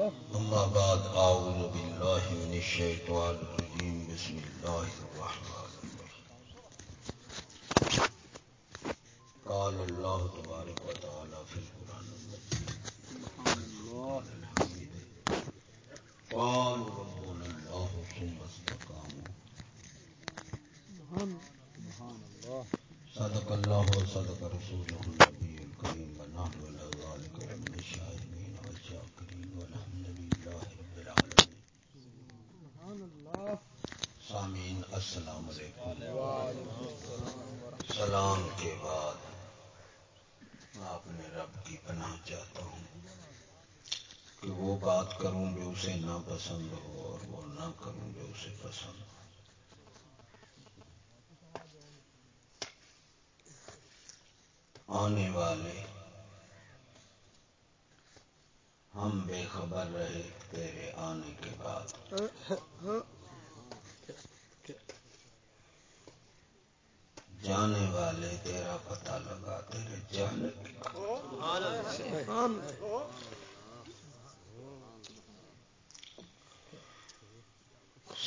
أما بعد، أعوذ بالله من الشيطان الرجيم. بسم الله الرحمن الرحيم. قال الله تبارك وتعالى في القرآن المجيد قالوا ربنا الله ثم استقاموا. صدق الله وصدق رسوله النبي الكريم. ونحن على ذلك من الشاهدين والشاكرين. السلام علیکم. سلام کے بعد میں اپنے رب کی پناہ چاہتا ہوں کہ وہ بات کروں جو اسے نہ پسند ہو اور وہ نہ کروں جو اسے پسند ہو. آنے والے، ہم بے خبر رہے تیرے آنے کے بعد. جانے والے تیرا پتہ لگا، تیرے جانے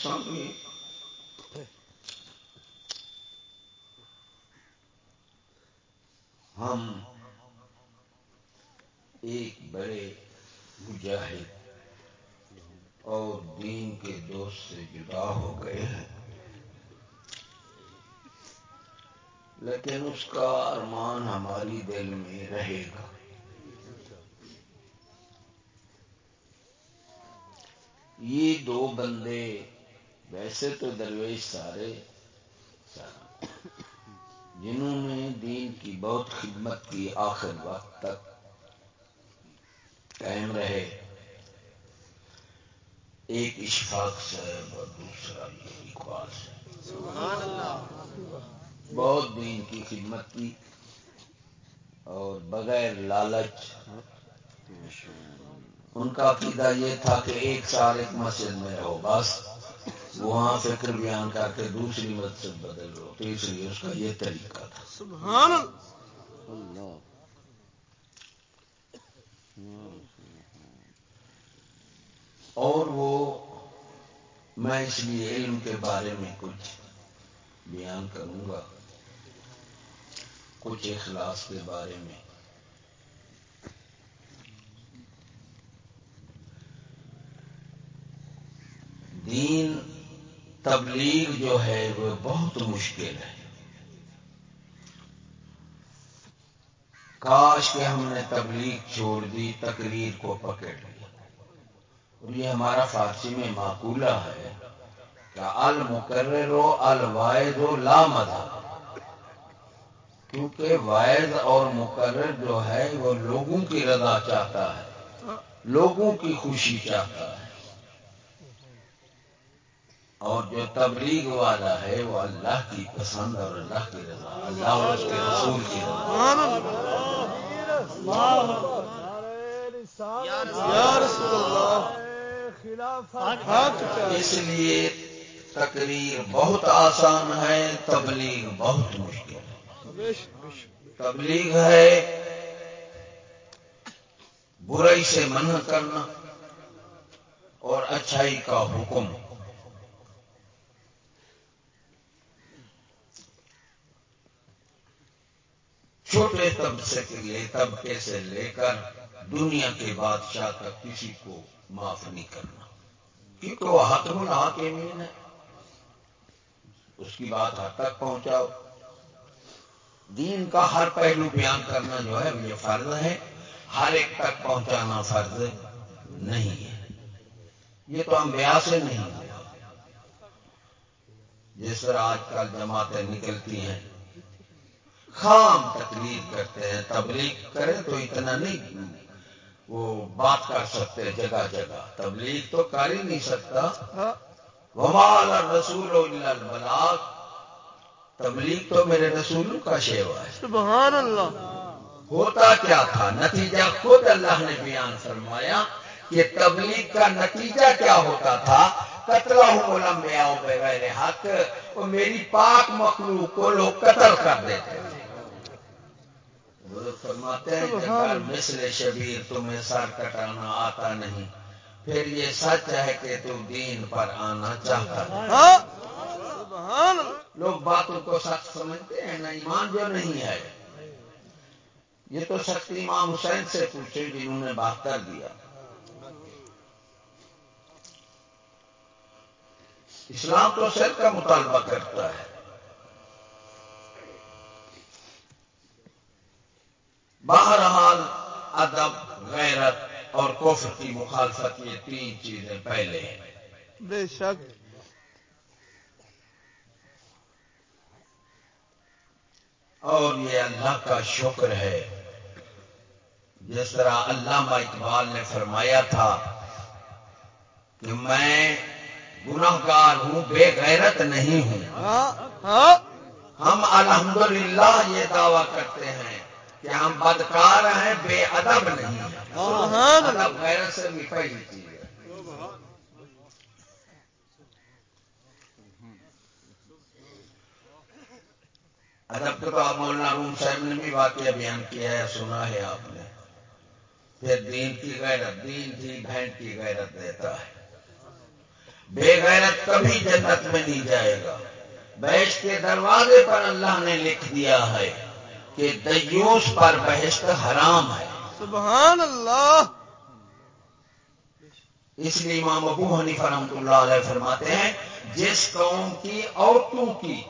سامنے۔ ہم ایک بڑے مجاہد اور دین کے دوست سے جدا ہو گئے ہیں۔ لیکن اس کا ارمان ہماری دل میں رہے گا۔ یہ دو بندے ویسے تو درویش سارے جنہوں نے دین کی بہت خدمت کی آخر وقت تک قائم رہے۔ ایک اشفاق صاحب اور دوسرا یہ اقبال صاحب۔ بہت دین کی خدمت کی اور بغیر لالچ ان کا عقیدہ یہ تھا کہ ایک سال ایک مسجد میں رہو بس وہاں فکر بیان کر کے دوسری مسجد بدل لو لیے اس کا یہ طریقہ تھا۔ سبحان اللہ۔ اور وہ میں اس لیے علم کے بارے میں کچھ بیان کروں گا۔ کچھ اخلاص کے بارے میں۔ دین تبلیغ جو ہے وہ بہت مشکل ہے۔ کاش کہ ہم نے تبلیغ چھوڑ دی، تقریر کو پکڑ لیا۔ اور یہ ہمارا فارسی میں معقولہ ہے کہ المقرر و الواحد و لامذہب کیونکہ واحد اور مقرر جو ہے وہ لوگوں کی رضا چاہتا ہے لوگوں کی خوشی چاہتا ہے۔ اور جو تبلیغ والا ہے وہ اللہ کی پسند اور اللہ کی رضا اللہ اور اس کے رسول کی رضا۔ اس لیے تقریر بہت آسان ہے تبلیغ بہت مشکل۔ ہے تبلیغ ہے۔ برائی سے منع کرنا اور اچھائی کا حکم۔ چھوٹے طبقے کے لیے طبقے سے لے کر دنیا کے بادشاہ تک کسی کو معاف نہیں کرنا۔ کیونکہ وہ ہاتھ ملا کے ہے۔ اس کی بات حد تک پہنچاؤ۔ دین کا ہر پہلو بیان کرنا جو ہے یہ فرض ہے۔ ہر ایک تک پہنچانا فرض نہیں ہے۔ یہ تو انبیاء سے نہیں ہوا۔ جس طرح آج کل جماعتیں نکلتی ہیں خام تقریر کرتے ہیں تبلیغ کرے تو اتنا نہیں وہ بات کر سکتے جگہ جگہ۔ تبلیغ تو کر ہی نہیں سکتا۔ ومال رسول البلاغ۔ تبلیغ تو میرے رسول کا شیوا ہے۔ سبحان اللہ۔ ہوتا کیا تھا؟ نتیجہ خود اللہ نے بیان فرمایا کہ تبلیغ کا نتیجہ کیا ہوتا تھا؟ قتل لمبیا بغیر حق اور میری پاک مخلوق کو لوگ قتل کر دیتے تھے۔ فرماتے ہیں کہ مثل شبیر تمہیں سر کٹانا آتا نہیں پھر یہ سچ ہے کہ تو دین پر آنا چاہتا ہے سبحان اللہ۔ لوگ باتوں کو سچ سمجھتے ہیں نا ایمان جو نہیں ہے۔ یہ تو شکتی امام حسین سے پوچھے جنہوں نے بہتر دیا۔ اسلام تو سر کا مطالبہ کرتا ہے۔ بہرحال، ادب، غیرت اور کفر کی مخالفت یہ تین چیزیں پہلے ہیں۔ بے شک۔ اور یہ اللہ کا شکر ہے۔ جس طرح علامہ اقبال نے فرمایا تھا کہ میں گناہ گار ہوں بے غیرت نہیں ہوں۔ ہم الحمدللہ یہ دعویٰ کرتے ہیں کہ ہم بدکار ہیں بے ادب نہیں ہیں۔ ادب غیرت سے بھی ادب تو آپ مولانا روم صاحب نے بھی واقعہ بیان کیا ہے سنا ہے آپ نے۔ پھر دین کی غیرت دین تھی بہن کی غیرت دیتا ہے۔ بے غیرت کبھی جنت میں نہیں جائے گا۔ بحث کے دروازے پر اللہ نے لکھ دیا ہے کہ دیوس پر بحث حرام ہے۔ سبحان اللہ۔ اس لیے امام ابو حنیف رحمۃ اللہ علیہ فرماتے ہیں جس قوم کی عورتوں کی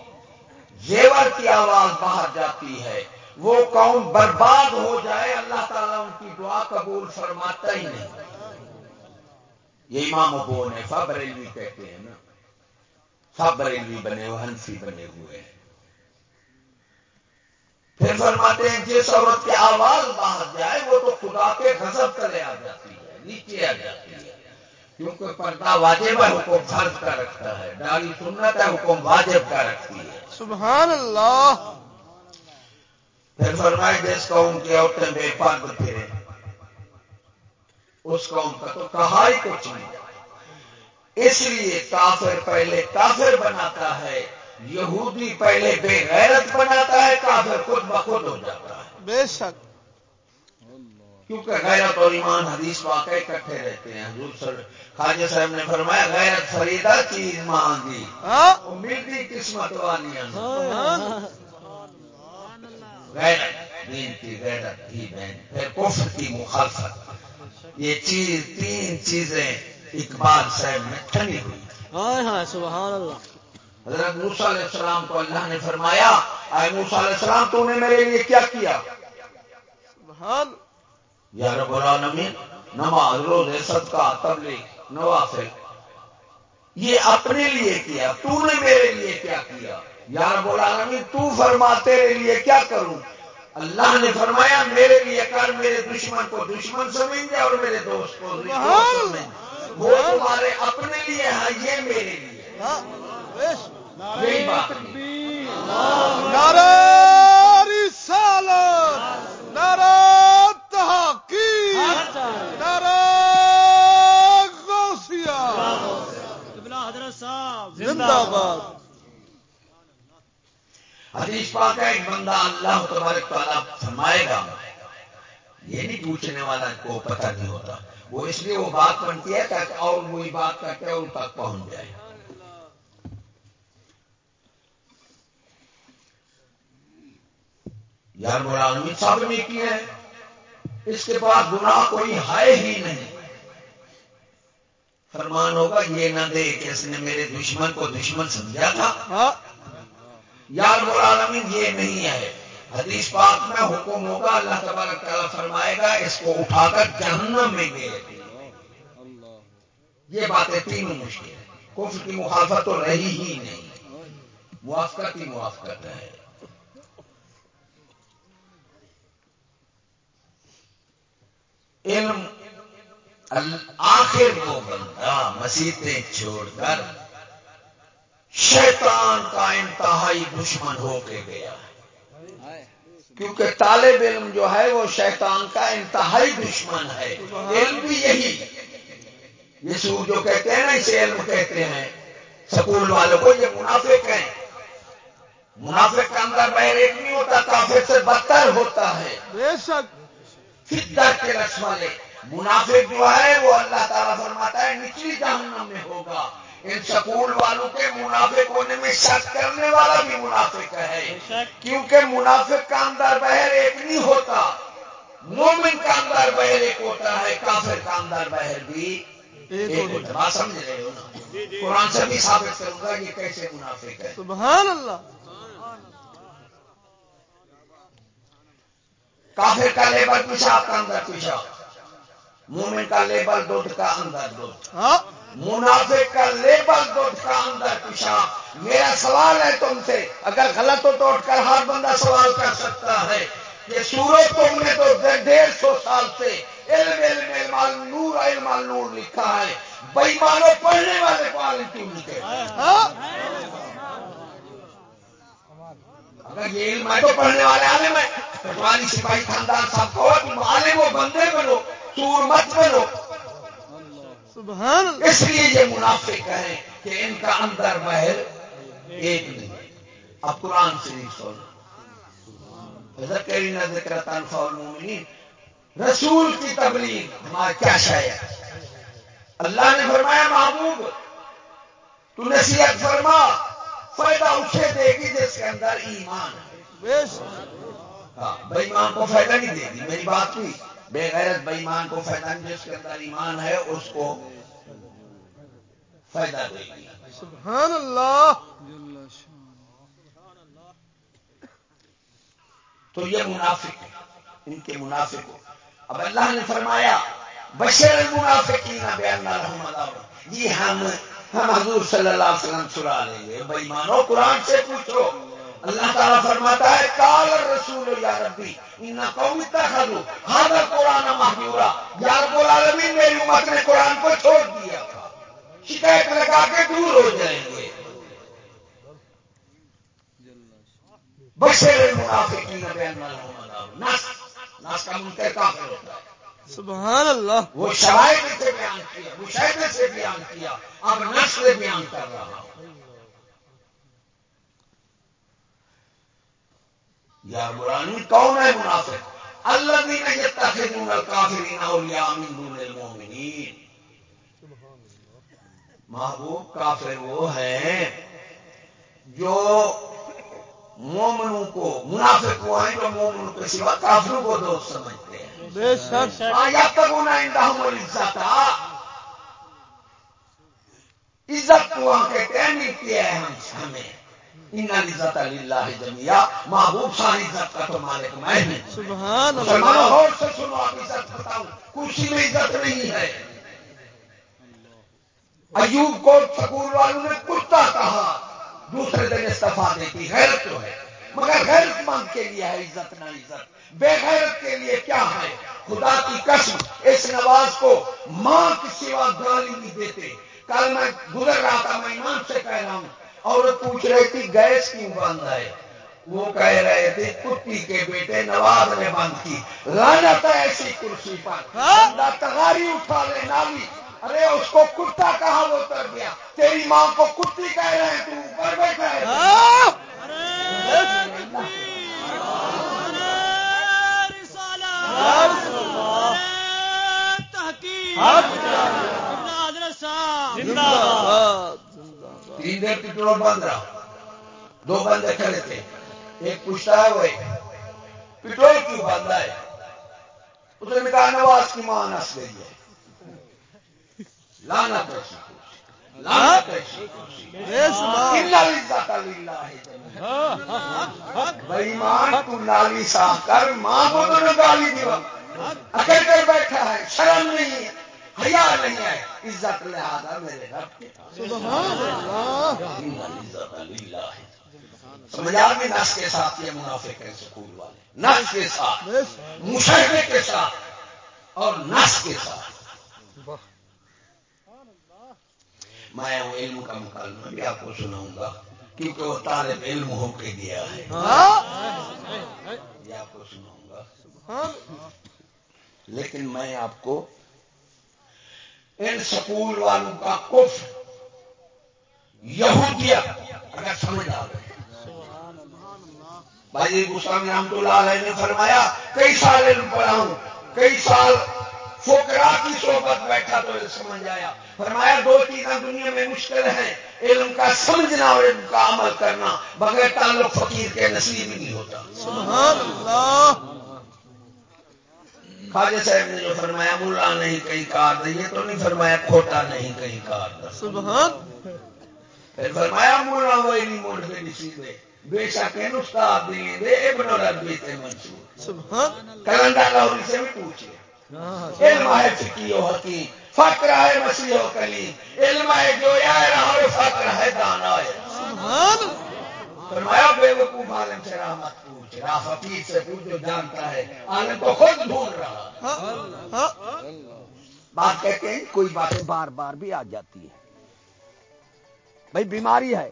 زیور کی آواز باہر جاتی ہے۔ وہ قوم برباد ہو جائے، اللہ تعالیٰ ان کی دعا قبول فرماتا ہی نہیں۔ یہ امام ابو نے بریلوی کہتے ہیں نا۔ سب بریلوی بنے ہوئے ہنسی بنے ہوئے ہیں۔ پھر فرماتے ہیں، جس عورت کی آواز باہر جائے، وہ تو خدا کے غضب تلے آ جاتی ہے، نیچے آ جاتی ہے۔ کیونکہ پردہ واجب ہے حکم فرض کا رکھتا ہے ڈالی سنت ہے، حکم واجب کا رکھتی ہے۔ سبحان اللہ۔ پھر فرمائے جس قوم کی عورتیں بے پرد پھرے اس قوم کا تو کہا ہی کچھ نہیں اس لیے کافر پہلے کافر بناتا ہے یہودی پہلے بے غیرت بناتا ہے کافر خود بخود ہو جاتا ہے۔ بے شک۔ کیونکہ غیرت اور ایمان حدیث واقع اکٹھے رہتے ہیں۔ حضور صلی خواجہ صاحب نے فرمایا غیرت فریدہ چیز مانگی ہاں؟ وہ ملتی قسمت وانیاں سبحان غیرت دین کی غیرت بہن۔ پھر کفر کی مخالفت۔ یہ چیز تین چیزیں اقبال صاحب میں ٹھنی ہوئی۔ سبحان اللہ۔ حضرت موسیٰ علیہ السلام کو اللہ نے فرمایا موسیٰ علیہ السلام تو نے میرے لیے کیا کیا؟ سبحان یا رب العالمین نماز روزے صدقہ تبلیغ نوافل یہ اپنے لیے کیا تو نے میرے لیے کیا کیا؟ یا رب العالمین تو فرما تیرے لیے کیا کروں؟ اللہ نے فرمایا میرے لیے کر میرے دشمن کو دشمن سمجھے اور میرے دوست کو دوست سمجھے وہ تمہارے اپنے لیے ہے یہ میرے لیے۔ یہی بات نعرہ رسالت نعرہ تحقیق نعرہ غوثیہ حضرت صاحب زندہ باد۔ حدیث پاک ہے، ایک بندہ اللہ تبارک تعالیٰ فرمائے گا، یہ نہیں پوچھنے والا کو پتہ نہیں ہوتا، وہ اس لیے وہ بات بنتی ہے تاکہ اور وہی بات کر کے ان تک پہنچ جائے۔ یار العالمین سب نے کی ہے، اس کے پاس گناہ کوئی ہے ہی نہیں۔ فرمان ہوگا یہ نہ دے کہ اس نے میرے دشمن کو دشمن سمجھا تھا۔ ہاں۔ یار العالمین یہ نہیں ہے۔ حدیث پاک میں حکم ہوگا اللہ تبارک تعالیٰ فرمائے گا اس کو اٹھا کر جہنم میں گئے۔ یہ باتیں تینوں مشکل ہیں۔ کفر کی مخالفت تو رہی ہی نہیں۔ موافقت ہی موافقت ہے۔ علم آخر وہ بندہ مسیطیں چھوڑ کر شیطان کا انتہائی دشمن ہو کے گیا۔ کیونکہ طالب علم جو ہے وہ شیطان کا انتہائی دشمن ہے۔ علم بھی یہی۔ یہ سور جو کہتے ہیں نا اسے علم کہتے ہیں۔ سکول والوں کو یہ منافق ہیں۔ منافق کا اندر بحریک نہیں ہوتا کافر سے بدتر ہوتا ہے۔ بے شک۔ فدر کے رس والے منافق جو ہے وہ اللہ تعالیٰ فرماتے نچلی جہنم میں ہوگا۔ ان سکول والوں کے منافق ہونے میں شک کرنے والا بھی منافق ہے۔ کیونکہ منافق کا اندر بہر ایک نہیں ہوتا۔ مومن کا اندر بہر ایک ہوتا ہے کافر کا اندر بہر بھی ایک ہوتا ہے۔ بات سمجھ رہے ہو نا؟ قرآن سے بھی ثابت کروں گا یہ کیسے منافق ہے۔ سبحان اللہ۔ کافر کا لیبل پیشاب کا اندر پیشاب۔ مومن کا لیبل دودھ کا اندر دودھ۔ ہاں۔ منافق کا لیبل دودھ کا اندر پیشاب۔ میرا سوال ہے تم سے اگر غلط ہو تو اٹھ کر ہر بندہ سوال کر سکتا ہے کہ سورج تم نے تو ڈیڑھ سو سال سے علم علم علم نور علم نور لکھا ہے۔ بےمانو پڑھنے والے کو عالم کیوں لکھے ہاں۔ اگر یہ علم ہے تو پڑھنے والے عالم ہے پٹواری سپاہی خاندان صاحب کو عالم ہو بندے بنو۔ سور مت بنو۔ سبحان اس لیے یہ منافق ہیں کہ ان کا اندر باہر ایک نہیں۔ اب قرآن شریف سن ذکر تنفع المؤمنین رسول کی تبلیغ ہمارا کیا شاید اللہ نے فرمایا محبوب تو نصیحت فرما فائدہ اسے دے گی جس کے اندر ایمان ہے۔ ہاں بےمان کو فائدہ نہیں دے گی میری بات ہوئی بے غیرت بےمان کو فائدہ نہیں جس کے اندر ایمان ہے اس کو فائدہ دے گی سبحان اللہ۔ تو یہ منافق ہے ان کے منافق ہو۔ اب اللہ نے فرمایا بشر المنافقین بیان جی ہم ہم حضور صلی اللہ علیہ وسلم چھڑا لیں گے بےمانو قرآن سے پوچھو۔ اللہ تعالیٰ فرماتا ہے کال رسول یا ربی ان قوم اتخذوا هذا القرآن مهجورا۔ یا رب العالمین میری امت نے قرآن کو چھوڑ دیا تھا۔ شکایت لگا کے دور ہو جائیں گے۔ بشر المنافقین لهم عذاب ناس ناس کا منکر کافر ہوتا ہے؟ سبحان اللہ۔ وہ شرائط سے بیان کیا مشاہدے سے بیان کیا اب نسل بیان کر رہا ہوں یا برانی کون ہے منافق. اللہ دین یتخذون الکافرین اولیاء من دون المؤمنین. محبوب کافر وہ ہیں جو مومنوں کو منافق وہ ہیں جو مومنوں کے سوا کافروں کو دوست سمجھتے ہیں. بے شک یا تک ہونا عندهم العزت. عزت کو وہاں کہتے ہیں ملتی ہے ہم ہمیں. العزت اللہ جمیا محبوب ساری عزت کا تو مالک میں سبحان اللہ۔ اور سے سنو آپ عزت بتاؤں کرسی میں عزت نہیں ہے۔ ایوب کو سکول والوں نے کتا کہا۔ دوسرے دن استفا دیتی غیرت تو ہے۔ مگر غیرت مند کے لیے ہے عزت نہ عزت۔ بے غیرت کے لیے کیا ہے؟ خدا کی قسم اس نواز کو ماں کے سوا گالی نہیں دیتے۔ کل میں گزر رہا تھا میں ایمان سے کہہ رہا ہوں۔ عورت پوچھ رہی تھی گیس کیوں بند ہے وہ کہہ رہے تھے کتی کے بیٹے نواز نے بند کی لانت ہے ایسی کرسی پر بندہ تغاری اٹھا لے نالی ارے اس کو کتا کہا وہ اتر گیا تیری ماں کو کتی کہہ رہے ہیں تو اوپر بیٹھا ہے ہاں دیر پٹرول بند رہا دو بندے کھڑے تھے۔ ایک پوچھتا ہے وہ ایک۔ پٹرول کیوں بند ہے؟ اس نے کہا نواز کی ماں نس گئی ہے۔ لانا کرسی لانا جميعا بےمان تو نالی صاف کر ماں کو تو گالی دیوا۔ اکڑ کر بیٹھا ہے شرم نہیں ہے۔ حیا نہیں ہے عزت لہذا میرے رب کے پاس۔ سبحان اللہ۔ ان العزت للہ سمجھ آ گئی نس کے ساتھ یہ منافق ہے سکول والے۔ نس کے ساتھ مشاہدے کے ساتھ اور نس کے ساتھ۔ میں وہ علم کا مکالمہ بھی آپ کو سناؤں گا کیونکہ وہ طالب علم ہو کے گیا ہے۔ ہاں۔ یہ آپ کو سناؤں گا۔ لیکن میں آپ کو ان سکول والوں کا کف یہودیت اگر سمجھ آ گئی۔ بھائی جی، گسام رحمت اللہ علیہ نے فرمایا، کئی سال علم پڑھا ہوں کئی سال فوکرا کی صحبت بیٹھا تو سمجھ آیا۔ فرمایا، دو چیزیں دنیا میں مشکل ہیں، علم کا سمجھنا اور علم کا عمل کرنا، بغیر تعلق فقیر کے نصیب نہیں ہوتا۔ سبحان اللہ۔ خواجہ صاحب نے جو فرمایا ملا نہیں کہیں کار تو نہیں فرمایا کھوٹا نہیں کہیں کار سبحان۔ پھر فرمایا ملا وہی نہیں کے بے شک استاد دے ابن ربی تے منصور۔ سبحان۔ لاہوری سے بھی پوچھے۔ علم ہے و حکیم فقر ہے مسیح و کلیم۔ علم ہے و فقر ہے دانا ہے سبحان۔ فرمایا بے وقوف عالم سے رحمت پوچھ راہ فقیر سے پوچھ جو جانتا ہے، عالم تو خود ڈھونڈ رہا۔ بات کہتے ہیں، کوئی باتیں بار بار بھی آ جاتی ہیں۔ بھائی، بیماری ہے۔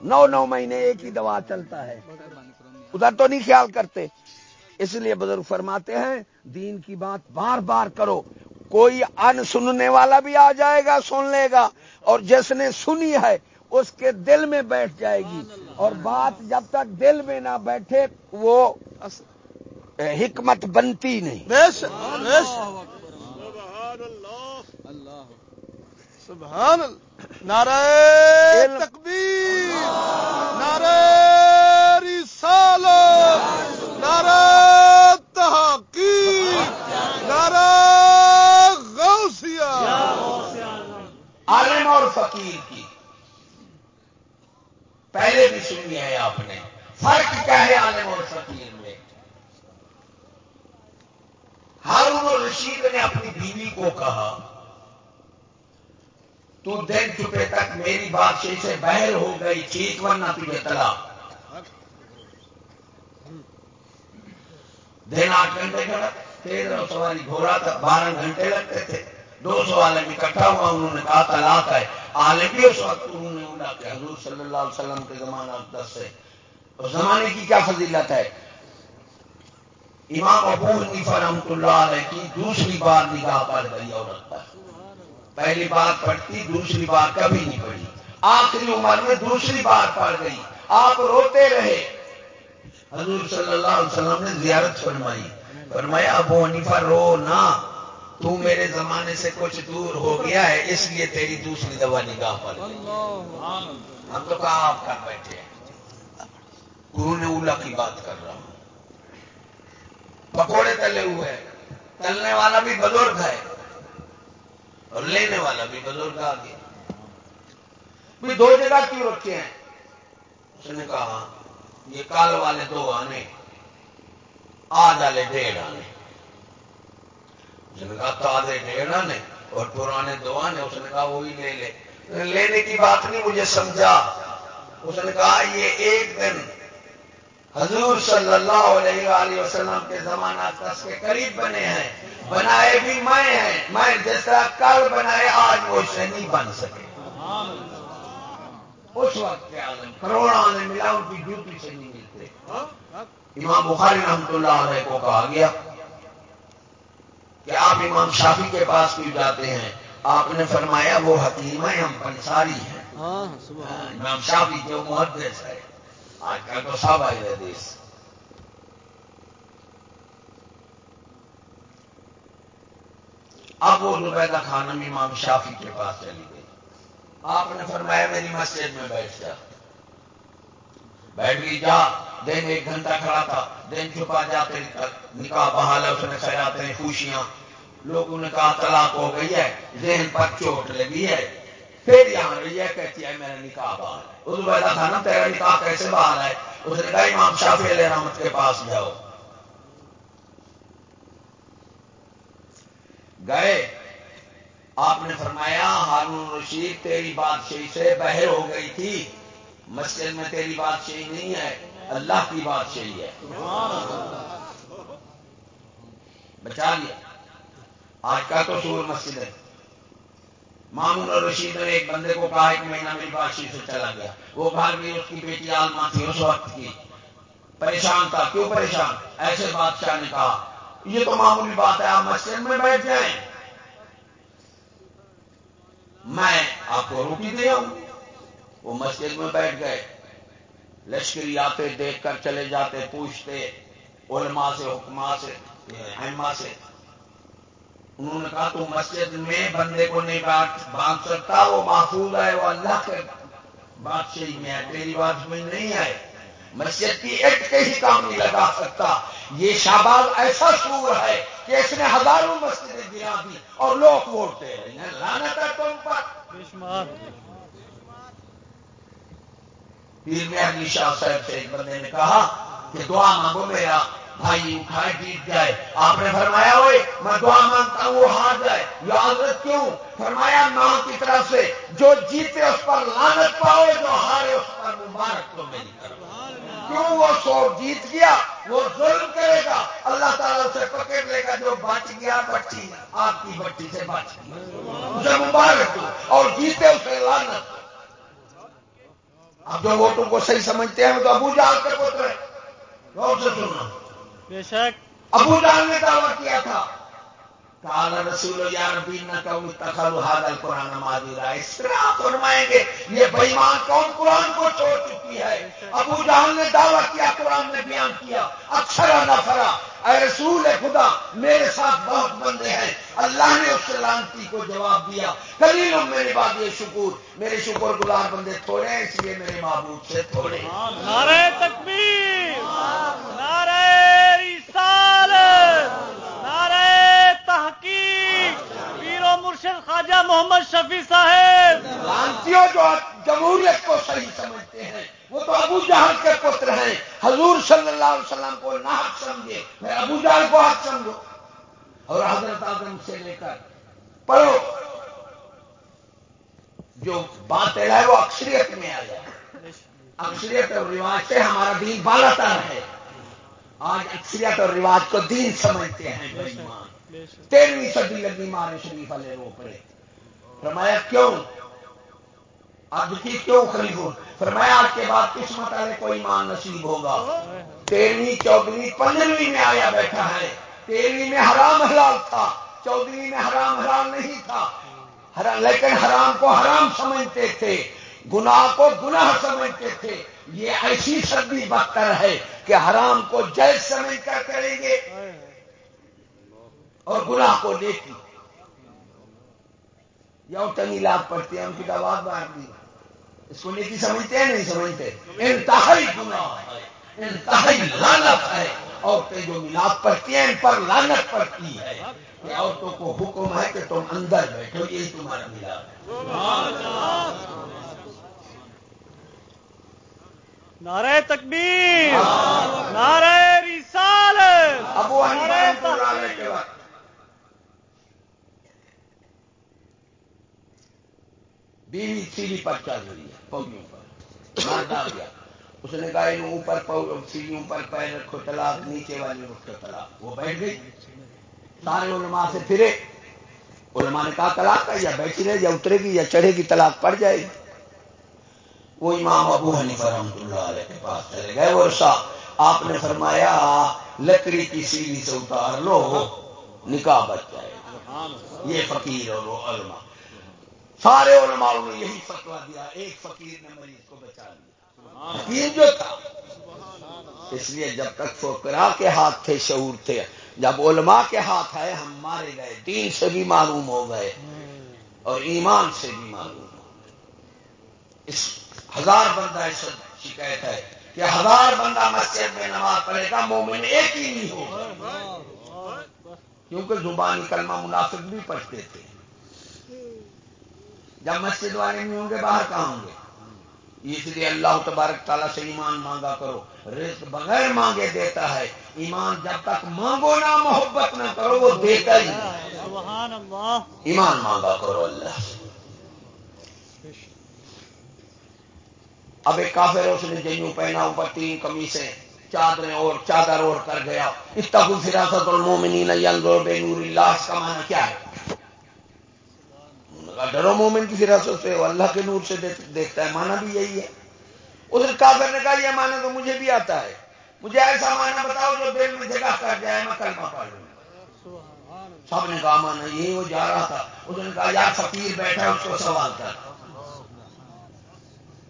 نو نو مہینے ایک ہی دوا چلتا ہے۔ ادھر تو نہیں خیال کرتے۔ اس لیے بزرگ فرماتے ہیں، دین کی بات بار بار کرو۔ کوئی ان سننے والا بھی آ جائے گا، سن لے گا۔ اور جس نے سنی ہے اس کے دل میں بیٹھ جائے گی اور بات جب تک دل میں نہ بیٹھے وہ حکمت بنتی نہیں۔ سبحان نعرہ تکبیر۔ نعرہ رسالت۔ نعرہ تحقیق۔ نعرہ غوثیہ۔ عالم اور فقیر کی۔ پہلے بھی سنی ہے آپ نے۔ فرق کیا ہے عالم اور فقیر میں؟ ہارون الرشید نے اپنی بیوی کو کہا، تو دن چپے تک میری بادشاہی سے بہر ہو گئی ٹھیک ورنہ تجھے تلا۔ دن آٹھ گھنٹے کا تیز اور سواری گھوڑا تھا، بارہ گھنٹے لگتے تھے۔ دو سو عالم اکٹھا ہوا انہوں نے کہا طلاق ہے۔ عالم بھی اس وقت انہوں نے اولا کہ حضور صلی اللہ علیہ وسلم کے زمانہ دس سے اس زمانے کی کیا فضیلت ہے؟ امام ابو حنیفہ رحمۃ اللہ علیہ کی دوسری بار نگاہ پڑ گئی عورت پر۔ پہلی بار پڑھتی، دوسری بار کبھی نہیں پڑھی۔ آخری عمر میں دوسری بار پڑھ گئی۔ آپ روتے رہے۔ حضور صلی اللہ علیہ وسلم نے زیارت فرمائی۔ فرمایا، ابو حنیفہ، رو نہ۔ تو میرے زمانے سے کچھ دور ہو گیا ہے، اس لیے تیری دوسری دوا نگاہ پر ہم تو کہاں آپ کر بیٹھے ہیں۔ گرو نے اولا کی بات کر رہا ہوں۔ پکوڑے تلے ہوئے ہیں۔ تلنے والا بھی بزرگ ہے۔ اور لینے والا بھی بزرگ آ گیا دو جگہ کیوں رکھے ہیں؟ اس نے کہا، یہ کال والے دو آنے، آج والے ڈیڑھ آنے۔ اس نے کہا تازے ڈیڑھ آنے اور پرانے دو آنے اس نے کہا وہی لے لے۔ لینے کی بات نہیں، مجھے سمجھا۔ اس نے کہا یہ ایک دن حضور صلی اللہ علیہ وآلہ وسلم کے زمانہ تک کے قریب بنے ہیں، بنائے بھی میں ہیں۔ میں جس طرح کل بنائے، آج وہ سے نہیں بن سکے۔ اس وقت کے عالم کروڑوں نے ملا، ان کی ڈیوٹی سے نہیں ملتے۔ امام بخاری رحمۃ اللہ علیہ کو کہا گیا۔ کہ آپ امام شافی کے پاس کیوں جاتے ہیں۔ آپ نے فرمایا وہ حکیم ہے ہم پنساری ہیں۔ امام شافی جو محدث ہے۔ آج کل تو سب آئے حدیث اب وہ زبیدہ خانم امام شافی کے پاس چلی گئی۔ آپ نے فرمایا میری مسجد میں بیٹھ جا۔ بیٹھ گئی جا دن ایک گھنٹہ کھڑا تھا دن چھپا جاتے نکاح بحال ہے اس نے خیراتے ہیں خوشیاں۔ لوگوں نے کہا طلاق ہو گئی ہے، ذہن پر چوٹ لگی ہے۔ پھر یہاں رہی ہے، کہتی ہے، میرا نکاح بحال ہے۔ اس بیٹا تھا نا، تیرا نکاح کیسے بحال ہے؟ اس نے کہا، امام شافی علیہ رحمت کے پاس جاؤ۔ گئے۔ آپ نے فرمایا، ہارون رشید، تیری بادشاہی سے بہر ہو گئی تھی۔ مسجد میں تیری بادشاہی نہیں ہے، اللہ کی بادشاہی ہے۔ بچا لیا۔ آج کا تو سور مسجد ہے۔ مامون اور رشید نے ایک بندے کو کہا، ایک مہینہ میری بادشاہی سے چلا گیا۔ وہ گھر بھی اس کی بیٹی عالمہ تھی اس وقت کی۔ پریشان تھا۔ کیوں پریشان؟ ایسے بادشاہ نے کہا، یہ تو معمولی بات ہے، آپ مسجد میں بیٹھ جائیں۔ میں آپ کو روٹی دے آؤں۔ وہ مسجد میں بیٹھ گئے۔ لشکری آتے دیکھ کر چلے جاتے، پوچھتے، علماء سے حکما سے احما سے۔ انہوں نے کہا تو مسجد میں بندے کو نہیں باندھ سکتا، وہ محفوظ ہے، وہ اللہ کے بادشاہی میں ہے، تیری بات میں نہیں آئے۔ مسجد کی ایک کے ہی کام نہیں لگا سکتا۔ یہ شہباز ایسا سور ہے کہ اس نے ہزاروں مسجدیں گرا دی اور لوگ ووٹ دے رہے ہیں۔ لانا تھا تم پر۔ پیر میں علی شاہ صاحب سے ایک بندے نے کہا کہ دعا مانگو میرا۔ بھائی اٹھائے جیت جائے۔ آپ نے فرمایا ہوئے میں دعا مانگتا ہوں، وہ ہار جائے۔ یہ کیوں؟ فرمایا نام کی طرف سے جو جیتے اس پر لانت پاؤ جو ہارے اس پر مبارک تو میری کیوں وہ سو جیت گیا؟ وہ ظلم کرے گا۔ اللہ تعالیٰ سے پکڑ لے گا، جو بچ گیا، بچی۔ آپ کی بچی سے بچ گیا۔ اسے مبارک اور جیتے اسے لانت اب جو ووٹوں کو صحیح سمجھتے ہیں، وہ تو ابو جال کے پتر غور سے سننا بے شک۔ ابو جان نے دعویٰ کیا تھا۔ کال رسول نہ کہوں قرآن اس طرح فرمائیں گے یہ بےمان کون قرآن کو چھوڑ چکی ہے؟ ابو جہان نے دعویٰ کیا قرآن نے بیان کیا۔ اکثر نہ فرا اے رسول خدا میرے ساتھ بہت بندے ہیں۔ اللہ نے اس لانتی کو جواب دیا۔ کلیل میرے بعد یہ شکور میرے شکر گزار بندے تھوڑے ہیں اس لیے میرے محبوب سے تھوڑے نعرہ تکبیر۔ نعرہ رسال نعرہ تحقیق! پیر و مرشد خواجہ محمد شفیع صاحب! لانتیوں جو جمہوریت کو صحیح سمجھتے ہیں، وہ تو ابو جہل کے پتر ہیں۔ حضور صلی اللہ علیہ وسلم کو نہ حق سمجھے، میں ابو جہل کو حق سمجھو اور حضرت آدم سے لے کر پڑھو جو بات ہے وہ اکثریت میں آ جائے۔ اکثریت اور رواج سے ہمارا دین بالا تر ہے۔ آج اکثریت اور رواج کو دین سمجھتے ہیں۔ تیرہویں صدی لگی مارے شریف والے رو پڑے۔ فرمایا، کیوں؟ اب کی کیوں خرید ہو؟ فرمایا آپ کے بعد قسمت والے کو ایمان نصیب ہوگا۔ تیرہویں، چودہویں، پندرہویں میں آیا بیٹھا ہے۔ تیرہویں میں حرام حلال تھا۔ چودہویں میں حرام حلال نہیں تھا۔ لیکن حرام کو حرام سمجھتے تھے۔ گناہ کو گناہ سمجھتے تھے۔ یہ ایسی سردی بدتر ہے۔ کہ حرام کو جیز سمجھ کر کریں گے اور گناہ کو دیکھی یا لاکھ پڑھتے ہیں ان کی دعوات بانٹ دی۔ اس کو نیکی سمجھتے ہیں، نہیں سمجھتے؟ انتہائی گناہ ہے، انتہائی لانت ہے۔ عورتیں جو ملاپ پڑتی ہیں، ان پر لانت پڑتی ہے۔ کہ عورتوں کو حکم ہے کہ تم اندر بیٹھو، یہی تمہارا ملاپ نعرہ تکبیر نعرہ رسال ابو بیوی سیڑھی پر چل رہی ہے پودیوں پر۔ مار ڈال گیا اس نے کہا ان اوپر سیڑھیوں پر پیر رکھو طلاق نیچے والی رخ کو طلاق وہ بیٹھ گئی۔ سارے علماء سے پھرے۔ علماء نے کہا طلاق کا یا بیٹھی رہے یا اترے گی یا چڑھے گی طلاق پڑ جائے گی۔ وہ امام ابو حنیفہ رحمۃ اللہ علیہ کے پاس چلے گئے وہ رسا آپ نے فرمایا لکڑی کی سیڑھی سے اتار لو نکاح بچ جائے یہ فقیر اور وہ علماء۔ سارے علماء نے یہی فتوا دیا ایک فقیر نے مریض کو بچا لیا۔ فقیر جو تھا اس لیے جب تک فکرا کے ہاتھ تھے شعور تھے جب علماء کے ہاتھ آئے ہم مارے گئے دین سے بھی معلوم ہو گئے اور ایمان سے بھی معلوم ہو گئے۔ اس ہزار بندہ شکایت ہے کہ ہزار بندہ مسجد میں نماز پڑھے گا مومن ایک ہی نہیں ہوگا کیونکہ زبانی کلمہ منافق بھی پڑھتے تھے۔ جب مسجد والے نہیں ہوں گے باہر کہاں ہوں گے؟ اس لیے اللہ تبارک تعالیٰ سے ایمان مانگا کرو۔ رزق بغیر مانگے دیتا ہے۔ ایمان جب تک مانگو نہ محبت نہ کرو وہ دیتا ہی ایمان مانگا کرو اللہ اب ایک کافر اس نے جنو پہنا اوپر تین کمیسیں چادریں اور چادر اوڑھ کر گیا۔ اتقوا فراست المومنین ینظر بنور اللہ، اس کا معنی کیا ہے؟ ڈرو مومن کی فراست سے اللہ کے نور سے دیکھتا ہے مانا بھی یہی ہے۔ اس کافر نے کہا، یہ مانا تو مجھے بھی آتا ہے۔ مجھے ایسا مانا بتاؤ جو دل میں جگہ کر جائے، میں کلمہ پڑھ لوں۔ سب نے کہا مانا یہ وہ جا رہا تھا۔ اس نے کہا، یار فقیر بیٹھا اس کو سوال کر۔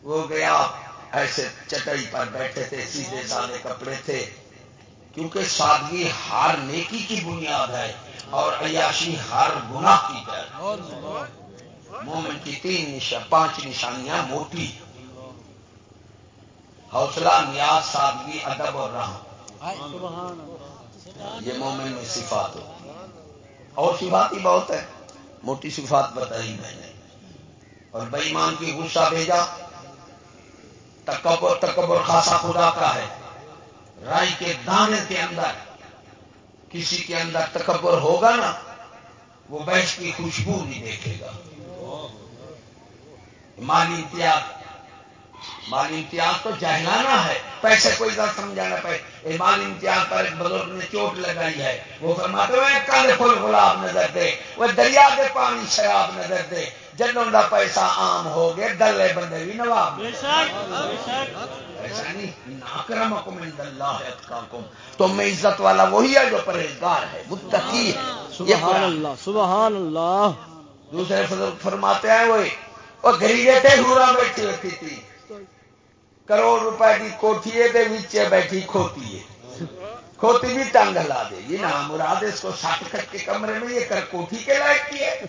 وہ گیا، ایسے چٹائی پر بیٹھے تھے، سیدھے سادے کپڑے تھے۔ کیونکہ سادگی ہر نیکی کی بنیاد ہے اور عیاشی ہر گناہ کی جائے مومن کی تین نشان پانچ نشانیاں موٹی۔ حوصلہ، نیاز، سادگی، ادب اور رحم۔ یہ مومن میں صفات ہوتی اور صفات ہی بہت ہے موٹی صفات بتائی میں نے۔ اور بےمان کی غصہ بھیجا۔ تکبر تکبر خاصا خدا کا ہے۔ رائی کے دانے کے اندر کسی کے اندر تکبر ہوگا نا، وہ بیش کی خوشبو نہیں دیکھے گا۔ مالی امتیاز مالی امتیاز تو جہلانا ہے۔ پیسے کوئی گل سمجھانا پہ مالی امتیاز پر ایک بزرگ نے چوٹ لگائی ہے۔ وہ فرماتے ہیں کل پھول گلاب نظر دے، وہ دریا کے پانی شراب نظر دے۔ جنوں کا پیسہ عام ہو گیا گلے بندے بھی نواب۔ تم میں عزت والا وہی ہے جو پرہیزگار ہے متقی ہے۔ سبحان اللہ سبحان اللہ۔ دوسرے فرماتے ہیں وہ غریبے تھے ہورا بیٹھی ہوتی تھی۔ کروڑ روپے کی کوٹھی ہے بیٹھی کھوتی ہے۔ کھوتی بھی ٹنگ لا دے گی نا مراد اس کو سٹ کٹ کے کمرے میں یہ کر کوٹھی کے لائق کی ہے۔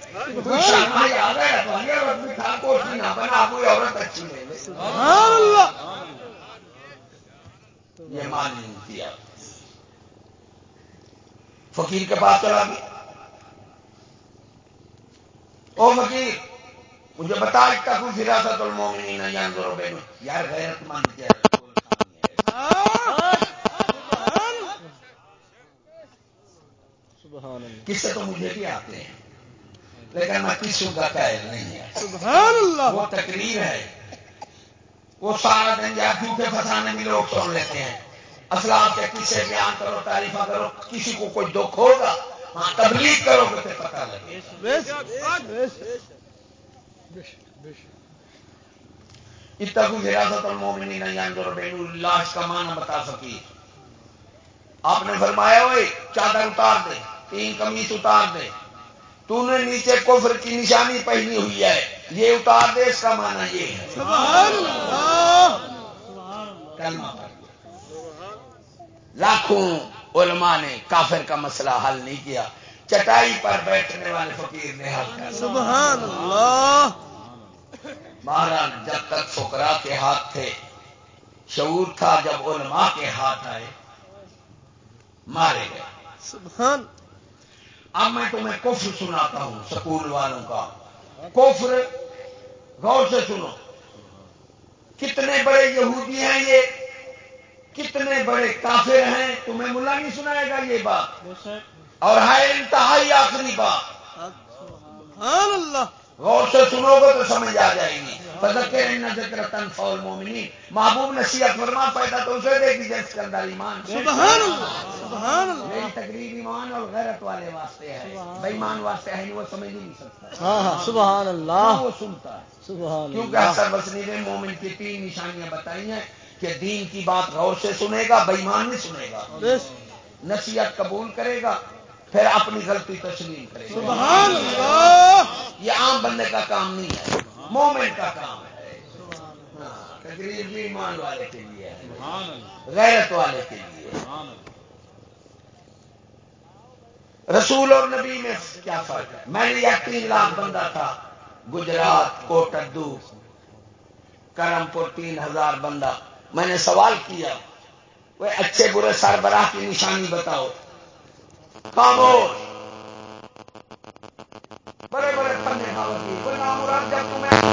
کوٹھی نہ بنا کوئی عورت اچھی نہیں یہ مان نہیں کیا۔ فقیر کے پاس چلا گیا۔ او فقیر مجھے بتا تک فراست المومنین یار غیرت مند کیا کس سے تو مجھے بھی آتے ہیں؟ لیکن میں کسوں کا قائل نہیں ہے۔ سبحان اللہ۔ وہ تقریر ہے۔ وہ سارا دن یا جھوٹے فسانے بھی لوگ سن لیتے ہیں۔ اسلام کے کسے بیان کرو تعریفہ کرو کسی کو کوئی دکھ ہوگا؟ ہاں تبلیغ کرو کہ پتہ لگے۔ حراست المومنین یانظر بین اللہ کا معنی بتا سکی آپ نے فرمایا ہوئے چادر اتار دے۔ تین کمیز اتار دے۔ تو نے نیچے کفر کی نشانی پہنی ہوئی ہے۔ یہ اتار دے اس کا معنی یہ ہے۔ لاکھوں علماء نے کافر کا مسئلہ حل نہیں کیا۔ چٹائی پر بیٹھنے والے فقیر نے حل کیا سبحان اللہ۔ مہاراج جب تک فکرا کے ہاتھ تھے شعور تھا جب علماء کے ہاتھ آئے مارے گئے۔ سبحان اب میں تمہیں کفر سناتا ہوں سکول والوں کا۔ کفر غور سے سنو۔ کتنے بڑے یہودی ہیں یہ؟ کتنے بڑے کافر ہیں؟ تمہیں ملا نہیں سنائے گا یہ بات۔ اور ہے انتہائی آخری بات۔ غور سے سنو گے تو سمجھ آ جائے گی۔ ذکر تن فول مومنی محبوب نصیحت فرما پیدا تو اسے دے گی جس کے اندر ایمان سبحان سبحان میری تقریر ایمان اور غیرت والے واسطے ہے۔ بےمان واسطے ہے وہ سمجھ نہیں سکتا۔ ہاں، ہاں، سبحان اللہ۔ وہ سنتا ہے۔ سبحان کیونکہ حسن بسنی نے مومن کی تین نشانیاں بتائی ہیں کہ دین کی بات غور سے سنے گا بےمان نہیں سنے گا۔ نصیحت قبول کرے گا پھر اپنی غلطی تسلیم کرے سبحان اللہ۔ یہ عام بندے کا کام نہیں ہے۔ مومن کا کام ہے۔ ایمان والے کے لیے ہے۔ غیرت والے کے لیے رسول اور نبی میں کیا فرق ہے؟ میں نے یہ تین لاکھ بندہ تھا گجرات کوٹدو کرم پور تین ہزار بندہ۔ میں نے سوال کیا وہ اچھے برے سربراہ کی نشانی بتاؤ۔ خاموش۔ کرنے بڑے پنے کوئی نام مراد جب تمہیں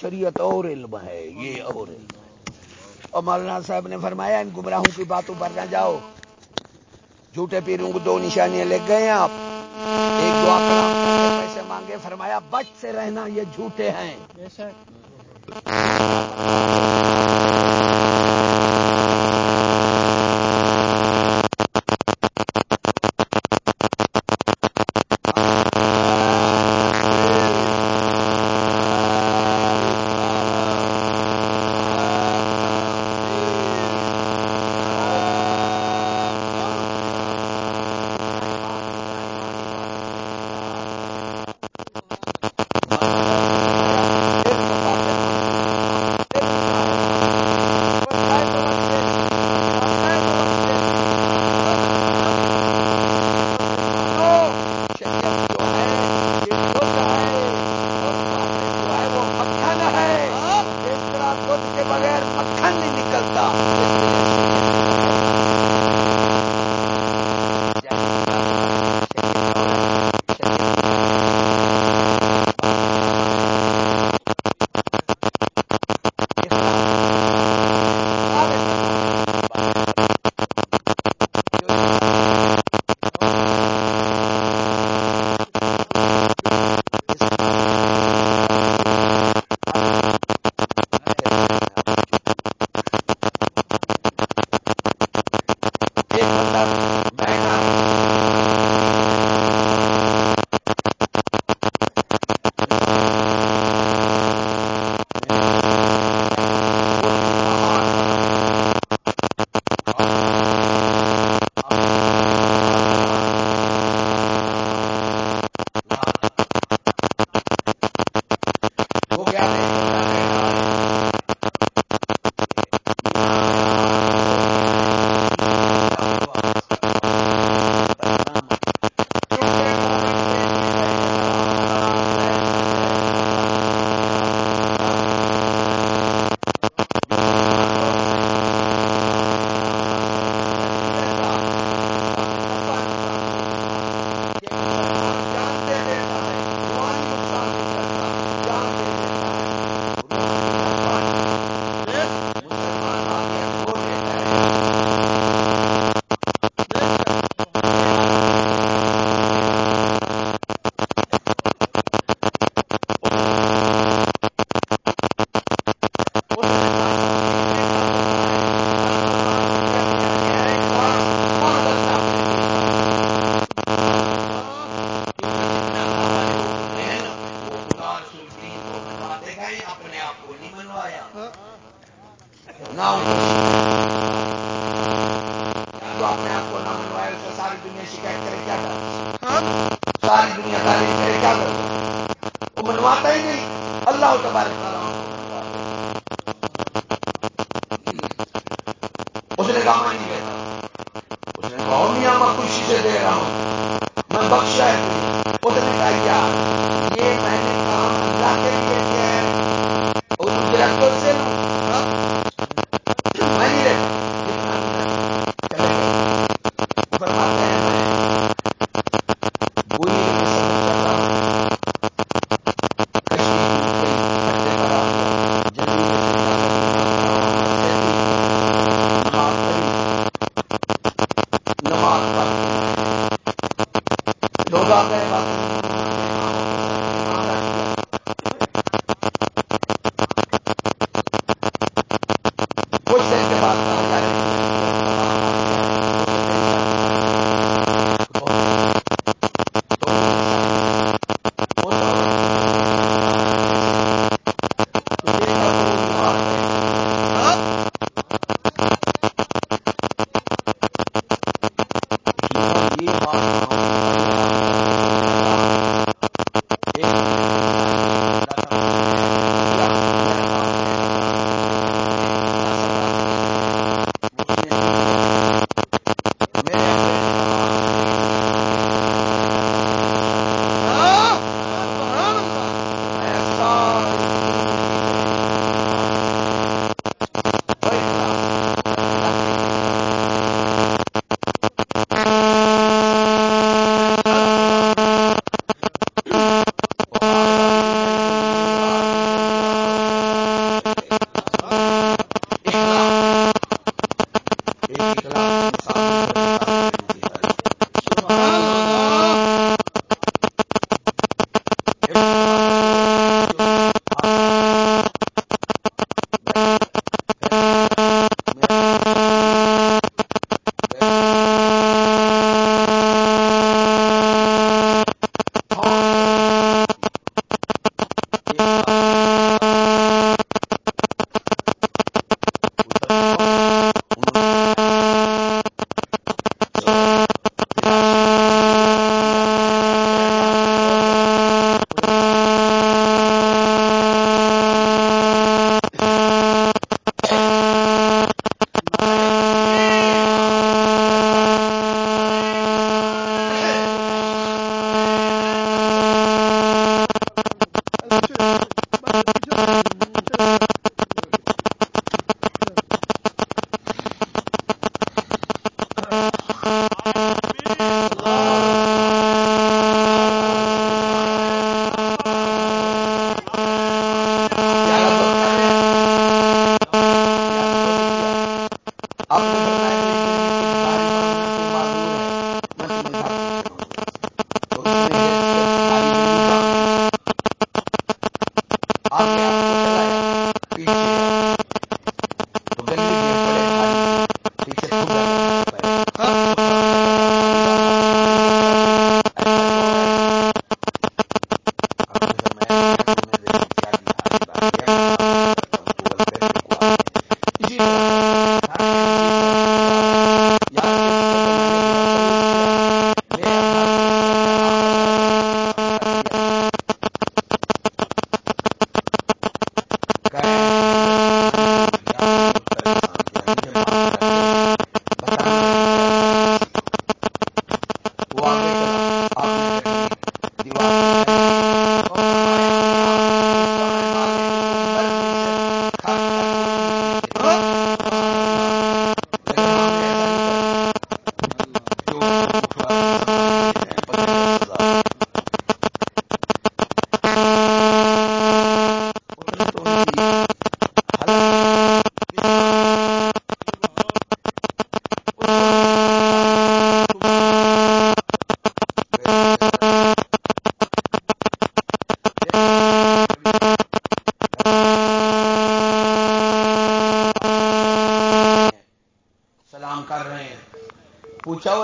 شریعت اور علم ہے، یہ اور علم اور مولانا صاحب نے فرمایا، ان گمراہوں کی باتوں پر نہ جاؤ۔ جھوٹے پیروں کو دو نشانیاں لے گئے آپ۔ ایک دعا کلام پیسے مانگے، فرمایا، بچ سے رہنا، یہ جھوٹے ہیں۔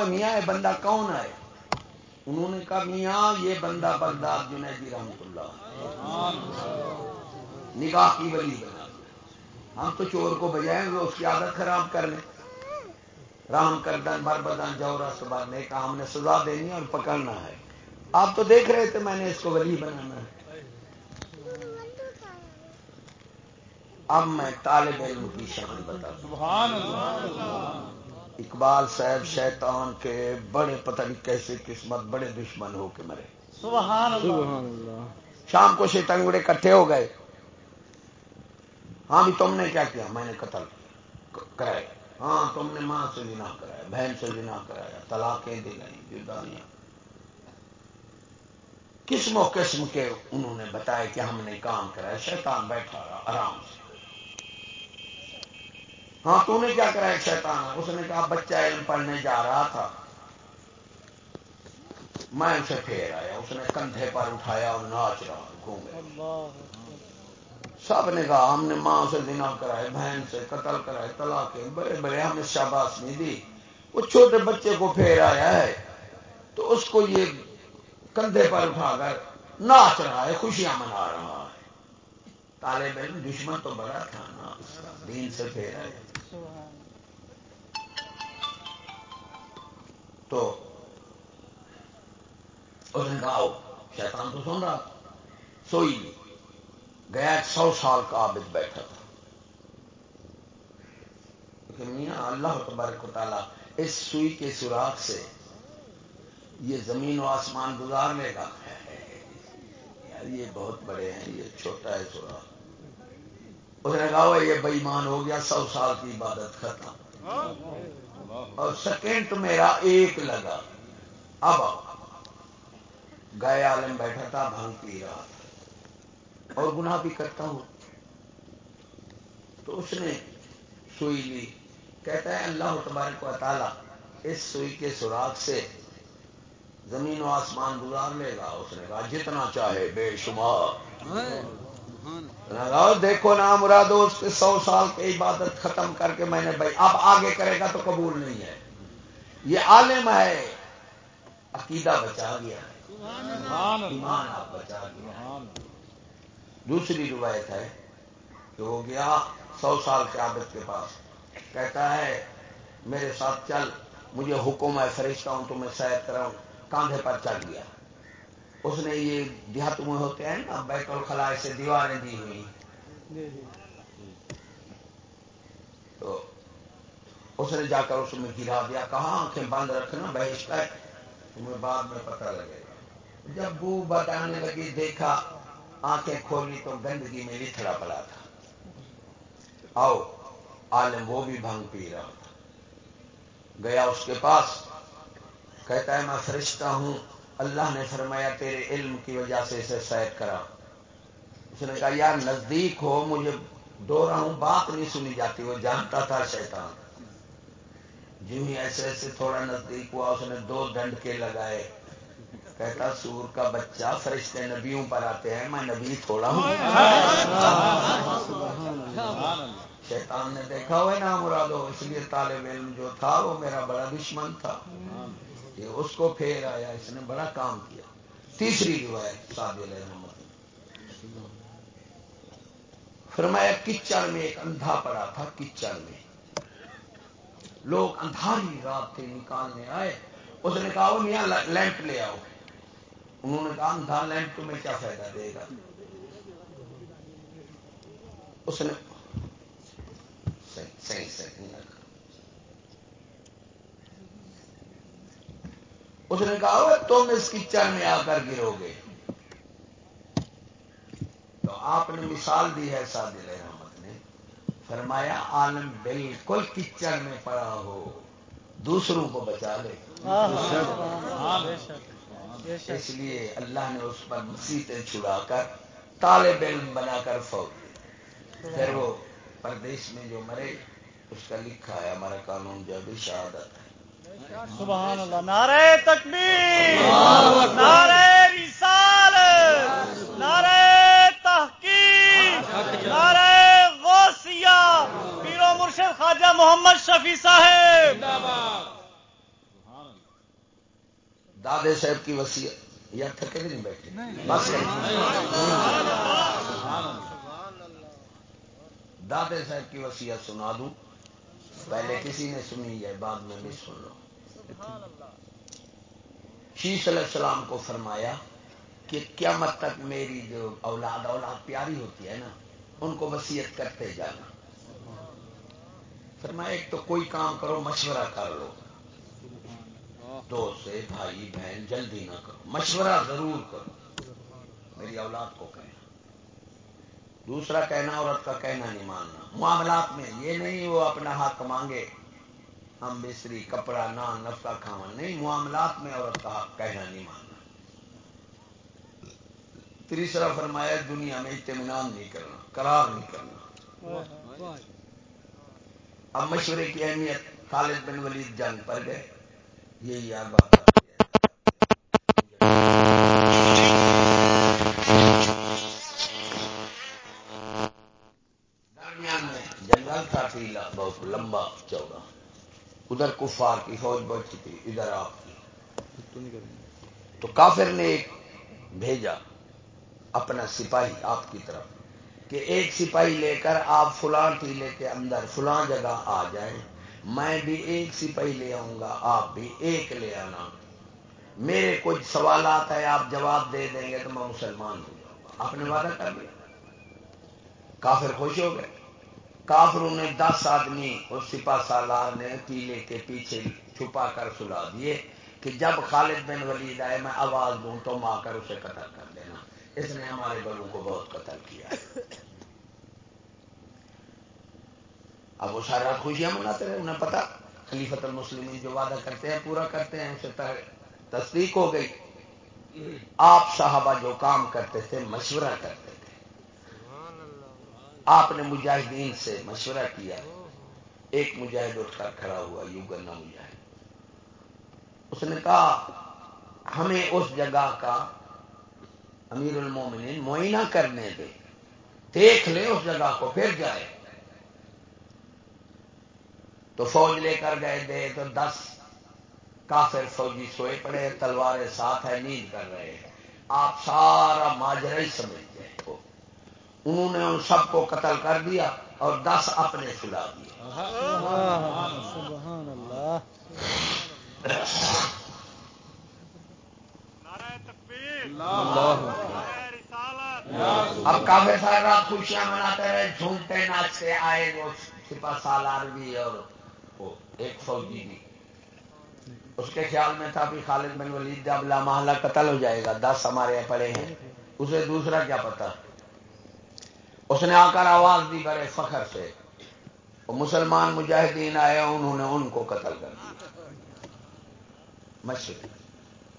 میاں یہ بندہ کون ہے؟ انہوں نے کہا میاں یہ بندہ بغداد جنیدی جی رحمت اللہ۔ نگاہ کی ولی۔ بنا ہم تو چور کو بجائیں گے اس کی عادت خراب کر لیں۔ رام کردن بر بدن، جورا سبار نے کہا ہم نے سزا دینی اور پکڑنا ہے۔ آپ تو دیکھ رہے تھے میں نے اس کو ولی بنانا ہے۔ اب میں طالب علم کی شان بتا سبحان اللہ۔ اقبال صاحب شیطان کے بڑے پتہ نہیں کیسے قسمت بڑے دشمن ہو کے مرے۔ سبحان اللہ۔ شام کو شیطان گڑے کٹھے ہو گئے۔ ہاں بھی تم نے کیا کیا؟ میں نے قتل کرائے ہاں تم نے ماں سے بنا کرایا بہن سے بنا کرایا طلاقیں دی گئی جدائیاں قسم و قسم کے انہوں نے بتایا کہ ہم نے کام کرایا شیطان بیٹھا رہا آرام سے۔ ہاں تو نے کیا کرا شیطان۔ اس نے کہا، بچہ علم پڑھنے جا رہا تھا۔ میں اسے پھیر آیا۔ اس نے کندھے پر اٹھایا اور ناچ رہا گھومے سب نے کہا، ہم نے ماں سے دنا کرائے بہن سے قتل کرائے طلاقیں بڑے بڑے ہمیں شاباش نہیں دی۔ وہ چھوٹے بچے کو پھیر آیا ہے۔ تو اس کو یہ کندھے پر اٹھا کر ناچ رہا ہے، خوشیاں منا رہا ہے۔ طالب علم دشمن تو بڑا تھا نا، دین سے پھیر آیا۔ تو اس نے کہا شیطان تو سن رہا سوئی گیا سو سال کا عابد بیٹھا تھا۔ میاں، اللہ تبارک و تعالیٰ اس سوئی کے سوراخ سے یہ زمین و آسمان گزار لے گا یار، یہ بہت بڑے ہیں، یہ چھوٹا ہے سوراخ۔ اس نے کہا یہ بےمان ہو گیا، سو سال کی عبادت ختم. اور سیکنڈ میرا ایک لگا، اب گائے عالم بیٹھا تھا بھنگ پی رہا تھا اور گناہ بھی کرتا ہوں۔ تو اس نے سوئی لی۔ کہتا ہے، اللہ تبارک و تعالیٰ اس سوئی کے سوراخ سے زمین و آسمان گزار لے گا۔ اس نے کہا، جتنا چاہے بے شمار۔ دیکھو نا مرادو اس کے سو سال کی عبادت ختم کر کے میں نے بھائی اب آگے کرے گا تو قبول نہیں ہے۔ یہ عالم ہے۔ عقیدہ بچا گیا ایمان آپ بچا گیا دوسری روایت ہے کہ وہ گیا سو سال کے عابد کے پاس۔ کہتا ہے میرے ساتھ چل مجھے حکم ہے فرشتہ ہوں تو میں سیر کراؤں کاندھے پر چڑھ گیا۔ اس نے یہ دیہات میں ہوتے ہیں نا، بیت الخلا سے دیواریں دی ہوئی۔ تو اس نے جا کر اس میں گرا دیا کہاں آنکھیں بند رکھنا، بہشت ہے۔ تمہیں بعد میں پتہ لگے گا۔ جب بو بتانے لگی، دیکھا آنکھیں کھولی تو گندگی میں لکھڑا پڑا تھا۔ آؤ، عالم وہ بھی بھنگ پی رہا تھا۔ گیا اس کے پاس، کہتا ہے، میں فرشتہ ہوں۔ اللہ نے فرمایا، تیرے علم کی وجہ سے اسے سید کرا اس نے کہا، یار نزدیک ہو، مجھے دو رہا ہوں، بات نہیں سنی جاتی، وہ جانتا تھا شیطان۔ جی جو ہی ایسے ایسے تھوڑا نزدیک ہوا، اس نے دو ڈنڈ کے لگائے۔ کہتا، سور کا بچہ فرشتے نبیوں پر آتے ہیں، میں نبی تھوڑا ہوں۔ شیطان نے دیکھا ہوئے نا مرادو اس لیے طالب علم جو تھا، وہ میرا بڑا دشمن تھا۔ یہ اس کو پھیر آیا، اس نے بڑا کام کیا۔ تیسری روایت سادل احمد فرمایا کچڑ میں ایک اندھا پڑا تھا کچڑ میں۔ لوگ اندھاری رات تھے نکالنے آئے۔ اس نے کہا وہ میاں لینٹ لے آؤ۔ انہوں نے کہا، اندھا لینٹ تمہیں کیا فائدہ دے گا؟ اس نے صحیح صحیح۔ اس نے کہا تم اس کچڑ میں آ کر گرو گے. تو آپ نے مثال دی ہے سادل احمد نے فرمایا عالم بالکل کچڑ میں پڑا ہو دوسروں کو بچا لے۔ اس لیے اللہ نے اس پر مسیطیں چھڑا کر طالب علم بنا کر فوج پھر وہ پردیش میں جو مرے اس کا لکھا ہے ہمارا قانون جو بھی شہادت ہے۔ سبحان اللہ. نعرہ تکبیر. نعرہ رسال نعرہ تحقیق. نعرہ غوثیہ. پیرو مرشد خواجہ محمد شفیع صاحب. دادے صاحب کی وسیعت یا تھکے نہیں بیٹھے. بس دادے صاحب کی وسیعت سنا دوں. پہلے کسی نے سنی ہے، بعد میں بھی سن لو شیش علیہ السلام کو فرمایا کہ کیا مت تک میری جو اولاد اولاد پیاری ہوتی ہے نا، ان کو وسیعت کرتے جانا۔ فرمایا، ایک تو کوئی کام کرو، مشورہ کر لو۔ دوست سے بھائی، بہن، جلدی نہ کرو۔ مشورہ ضرور کرو۔ میری اولاد کو کہنا۔ دوسرا کہنا، عورت کا کہنا، نہیں ماننا۔ معاملات میں یہ نہیں وہ اپنا حق مانگے۔ ہم مصری کپڑا نان نفقہ کھاون نہیں، معاملات میں عورت کا حق کہنا نہیں ماننا۔ تیسرا فرمایا، دنیا میں اطمینان نہیں کرنا، قرار نہیں کرنا۔ اب مشورے کی اہمیت خالد بن ولید جنگ پر گئے، یہی یار بات درمیان میں جنگل تھا ٹیلا بہت لمبا چوڑا ادھر کفار کی فوج بڑھتی تھی ادھر آپ کی۔ تو کافر نے ایک بھیجا اپنا سپاہی آپ کی طرف کہ ایک سپاہی لے کر آپ فلاں ٹیلے کے اندر فلاں جگہ آ جائیں میں بھی ایک سپاہی لے آؤں گا آپ بھی ایک لے آنا۔ میرے کچھ سوالات ہیں آپ جواب دے دیں گے تو میں مسلمان ہو جاؤں گا۔ آپ نے وعدہ کر لیا؟ کافر خوش ہو گئے؟ کافروں نے دس آدمی اس سپا سالار نے ٹیلے کے پیچھے چھپا کر سلا دیے کہ جب خالد بن ولید آئے، میں آواز دوں تو ماں کر اسے قتل کر دینا۔ اس نے ہمارے بڑوں کو بہت قتل کیا۔ اب وہ سارا خوشیاں مناتے رہے، انہیں پتا۔ خلیفت المسلمین جو وعدہ کرتے ہیں، پورا کرتے ہیں، اسے تصدیق ہو گئی۔ آپ صاحبہ جو کام کرتے تھے، مشورہ کرتے تھے آپ نے مجاہدین سے مشورہ کیا۔ ایک مجاہد اٹھ کر کھڑا ہوا یو گنا مجاہد۔ اس نے کہا، ہمیں اس جگہ کا امیر المومنین معائنہ کرنے دے۔ دیکھ لے اس جگہ کو، پھر جائے۔ تو فوج لے کر گئے، دے تو دس کافر فوجی سوئے پڑے، تلواریں ساتھ ہے نیند کر رہے ہیں۔ آپ سارا ماجرا ہی سمجھ گئے۔ انہوں نے ان سب کو قتل کر دیا اور دس اپنے سلا دیے۔ اب کافی سارے رات خوشیاں مناتے رہے جھومتے ناچتے آئے وہ سپا سالار بھی اور ایک فوجی بھی۔ اس کے خیال میں تھا کہ خالد بن ولید جب محلہ قتل ہو جائے گا دس ہمارے پڑے ہیں۔ اسے دوسرا کیا پتا؟ اس نے آ کر آواز دی بڑے فخر سے۔ وہ مسلمان مجاہدین آئے، انہوں نے ان کو قتل کر دیا۔ مشرق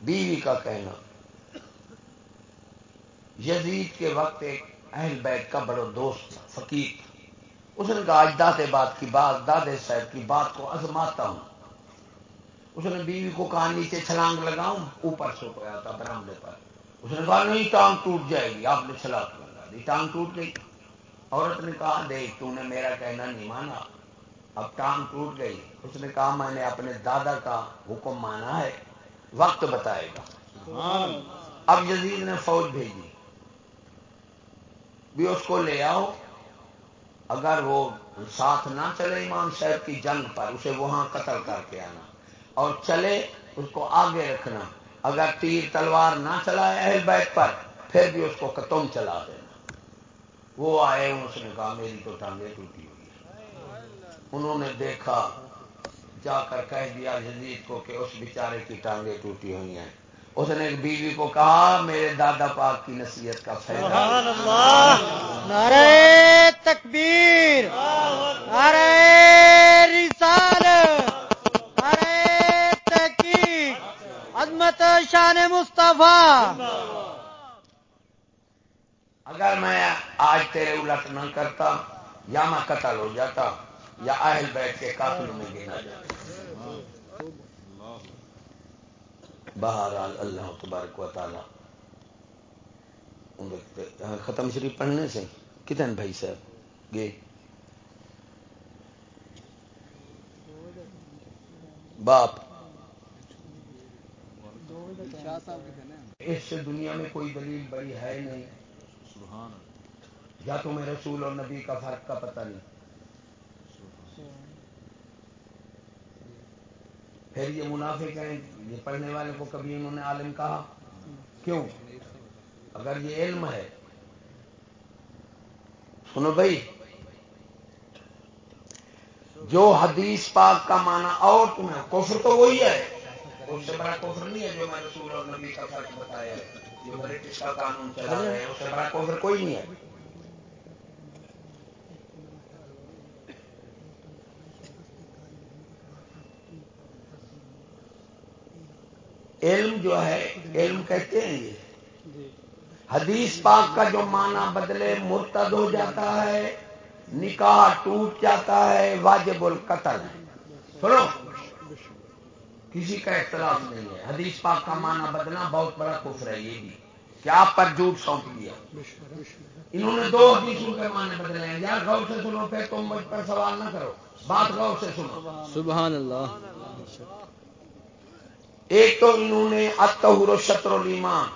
بیوی کا کہنا۔ یزید کے وقت ایک اہل بیت کا بڑا دوست فقیر اس نے کہا، آج دادے بات کی بات، دادے صاحب کی بات کو ازماتا ہوں۔ اس نے بیوی کو کہا، نیچے چھلانگ لگاؤں، اوپر سو گیا تھا برامدے پر۔ اس نے کہا، نہیں، ٹانگ ٹوٹ جائے گی، آپ نے چھلانگ لگا دی۔ ٹانگ ٹوٹ گئی۔ عورت نے کہا دیکھ تو نے میرا کہنا نہیں مانا۔ اب ٹانگ ٹوٹ گئی۔ اس نے کہا میں نے اپنے دادا کا حکم مانا ہے۔ وقت بتائے گا۔ اب یزید نے فوج بھیجی۔ بھی اس کو لے آؤ۔ اگر وہ ساتھ نہ چلے امام صاحب کی جنگ پر اسے وہاں قتل کر کے آنا۔ اور چلے اس کو آگے رکھنا۔ اگر تیر تلوار نہ چلائے اہل بیت پر پھر بھی اس کو تم چلا دینا۔ وہ آئے، اس نے کہا میری تو ٹانگیں ٹوٹی ہوئی انہوں نے دیکھا، جا کر کہہ دیا جدید کو کہ اس بیچارے کی ٹانگیں ٹوٹی ہوئی ہیں۔ اس نے ایک بیوی کو کہا، میرے دادا پاک کی نصیحت کا فائدہ۔ نعرہ تکبیر۔ نعرہ رسال نعرہ تحقیق۔ عظمت شان مصطفیٰ۔ اگر میں آج تیرے الٹ نہ کرتا یا میں قتل ہو جاتا یا اہل بیٹھ کے قاتلوں میں گنا جاتا۔ بہرحال اللہ تبارک و تعالی ختم شریف پڑھنے سے کتنے بھائی صاحب گئے؟ باپ۔ اس سے دنیا میں کوئی دلیل بڑی ہے نہیں۔ یا تمہیں رسول اور نبی کا فرق کا پتہ نہیں. پھر یہ منافق ہیں، یہ پڑھنے والے کو کبھی انہوں نے عالم کہا؟ کیوں؟ اگر یہ علم ہے۔ سنو بھائی، جو حدیث پاک کا معنی اور تمہیں کفر تو وہی ہے، اس سے بڑا کفر نہیں ہے جو میں رسول اور نبی کا فرق بتایا ہے۔ جو برٹش کا قانون چلا اس سے بڑا کوئی نہیں ہے۔ علم جو ہے علم کہتے ہیں یہ۔ حدیث پاک کا جو معنی بدلے مرتد ہو جاتا ہے نکاح ٹوٹ جاتا ہے واجب القتل۔ سنو۔ کسی کا اختلاف نہیں ہے۔ حدیث پاک کا معنی بدلنا بہت بڑا کفر ہے یہ بھی۔ کیا آپ پر جھوٹ سونپ دیا۔ انہوں نے دو حدیثوں کے معنی بدلے ہیں۔ یار غور سے سنو پھر تم مجھ پر سوال نہ کرو۔ بات غور سے سنو۔ سبحان اللہ۔ ایک تو انہوں نے اتہور شطر المان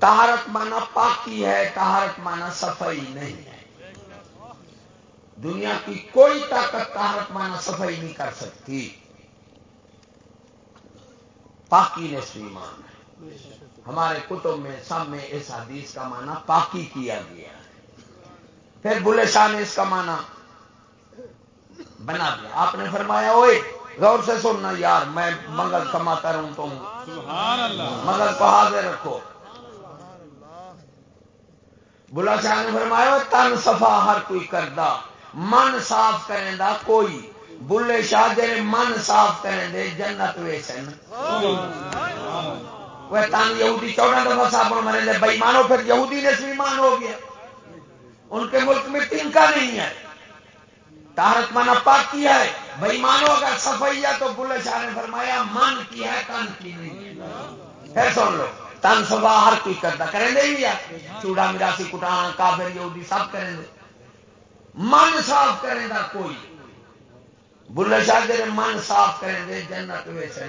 تہارت مانا پاکی ہے تہارت مانا صفائی نہیں ہے۔ دنیا کی کوئی طاقت تہارت مانا صفائی نہیں کر سکتی۔ پاکی نے سیمان ہے۔ ہمارے کتب میں سب میں اس حدیث کا معنی پاکی کیا گیا ہے۔ پھر بلے شاہ نے اس کا معنی بنا دیا۔ آپ نے فرمایا ہوئے غور سے سننا یار میں منگل کماتا رہوں تو مگر کو حاضر رکھو۔ بلا شاہ نے فرمایا تن صفا ہر کوئی کردا من صاف کریں دا کوئی۔ بلے شاہ جی من صاف کریں دے، جنت ویسن۔ وہ تن یہودی چودہ دفعہ صاحب مرے دے بئی مانو، پھر یہودی نے سلیمان ہو گیا۔ ان کے ملک میں تین کا نہیں ہے۔ تارت مانا پاک ہے۔ بھائی مانو، اگر صفائی ہے تو بلے شاہ نے فرمایا، من کی ہے، تن کی نہیں۔ پھر سن لو، تن سفا ہر کوئی کرتا، کریں دے یا چوڑا مراسی کٹانا کافر، یہودی سب کریں دے۔ من صاف کریں دا کوئی۔ بلے شاہ جی من صاف کریں دے جنت ویسے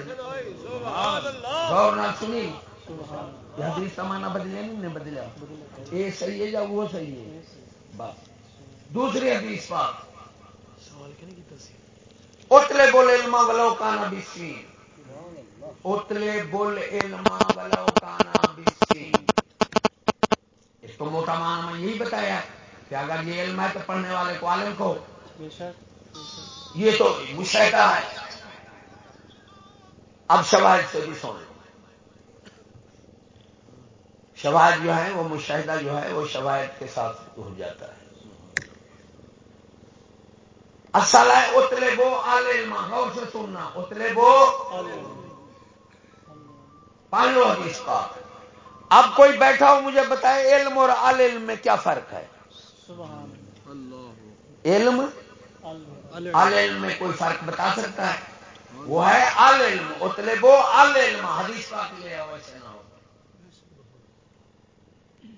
غور نہ سنی۔ حدیث مانا بدلے نہیں نے بدلا یہ صحیح ہے یا وہ صحیح ہے؟ بس۔ دوسری حدیث پاک۔ اتلے بول علما ولو کانا بسی اتلے بول علما ولو کانا بسی اس کو موٹا مانا میں یہی بتایا کہ اگر یہ علم ہے تو پڑھنے والے کو عالم کو۔ بے شک یہ تو مشاہدہ ہے۔ اب شواہد سے بھی سن لو شواہد جو ہے وہ مشاہدہ جو ہے وہ شواہد کے ساتھ ہو جاتا ہے۔ اصل ہے اتلے بو علم غور سے سننا۔ اتلے بو پان لو حدیث کا۔ اب کوئی بیٹھا ہو مجھے بتائے علم اور علم میں کیا فرق ہے؟ علم؟ علم میں کوئی فرق بتا سکتا ہے؟ وہ ہے علم اتلے بو علم، حدیث کا ویسے نہ ہو۔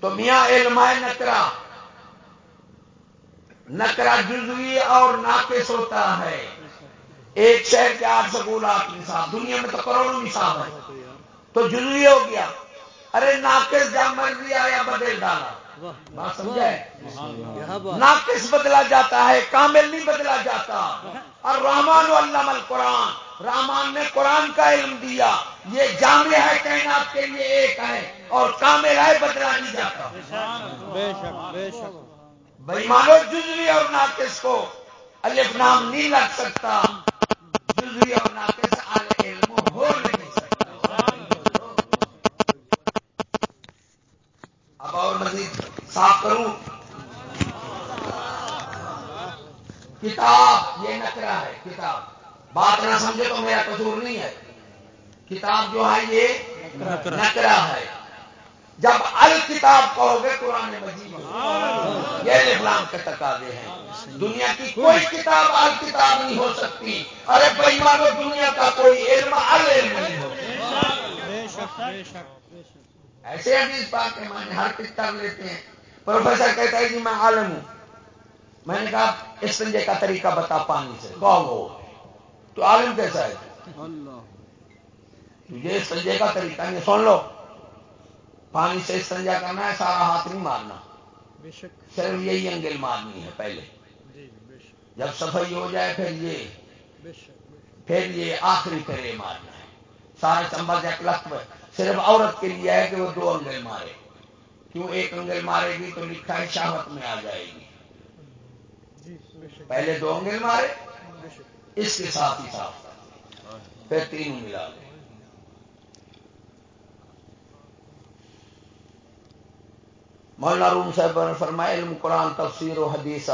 تو میاں علم ہے نکرا نکرا جزوی اور ناقص ہوتا ہے۔ ایک شہر کے آٹھ سکول آٹھ نصاب دنیا میں تو کروڑوں نصاب ہے۔ تو جزوی ہو گیا۔ ارے ناقص جا مرضی آیا، بدل ڈالا۔ بات ناقص بدلا جاتا ہے کامل نہیں بدلا جاتا۔ اور رامان و علام القرآن رامان نے قرآن کا علم دیا۔ یہ جامع ہے کائنات کے لیے ایک ہے اور کامل ہے بدلا نہیں جاتا۔ بے شک بے شک۔ بھائی مانو جزوی اور ناقص کو۔ الف نام نہیں لگ سکتا۔ جزوی اور ناقص آل علم ہو نہیں سکتا اب اور مزید صاف کروں کتاب یہ نکرا ہے کتاب بات نہ سمجھے تو میرا قصور نہیں ہے۔ کتاب جو ہے یہ نکرا ہے۔ جب الکتاب کہو گے قرآن مجید یہ اسلام کے تقاضے ہیں۔ دنیا کی کوئی کتاب الکتاب نہیں ہو سکتی۔ ارے بھائی دنیا کا کوئی علم العلم نہیں ہو ایسے حدیث پاک کے معنی ہر کتاب لیتے ہیں۔ پروفیسر کہتا ہے کہ میں عالم ہوں۔ میں نے کہا، اس سنجے کا طریقہ بتا پانی سے۔ کہو۔ وہ تو عالم کیسا ہے تجھے سنجے کا طریقہ نہیں سن لو۔ پانی سے استنجا کرنا ہے سارا ہاتھ نہیں مارنا۔ صرف یہی انگل مارنی ہے پہلے۔ جب صفائی ہو جائے پھر یہ۔ پھر یہ آخری یہ مارنا ہے۔ سارا چمبا جا لخت صرف عورت کے لیے ہے کہ وہ دو انگل مارے۔ کیوں ایک انگل مارے گی تو لکھا ہے شہوت میں آ جائے گی۔ پہلے دو انگل مارے۔ اس کے ساتھ ہی صاف کر پھر تین ملا۔ لیں مولانا روم صاحب نے فرمایا، علم قرآن، تفسیر و حدیث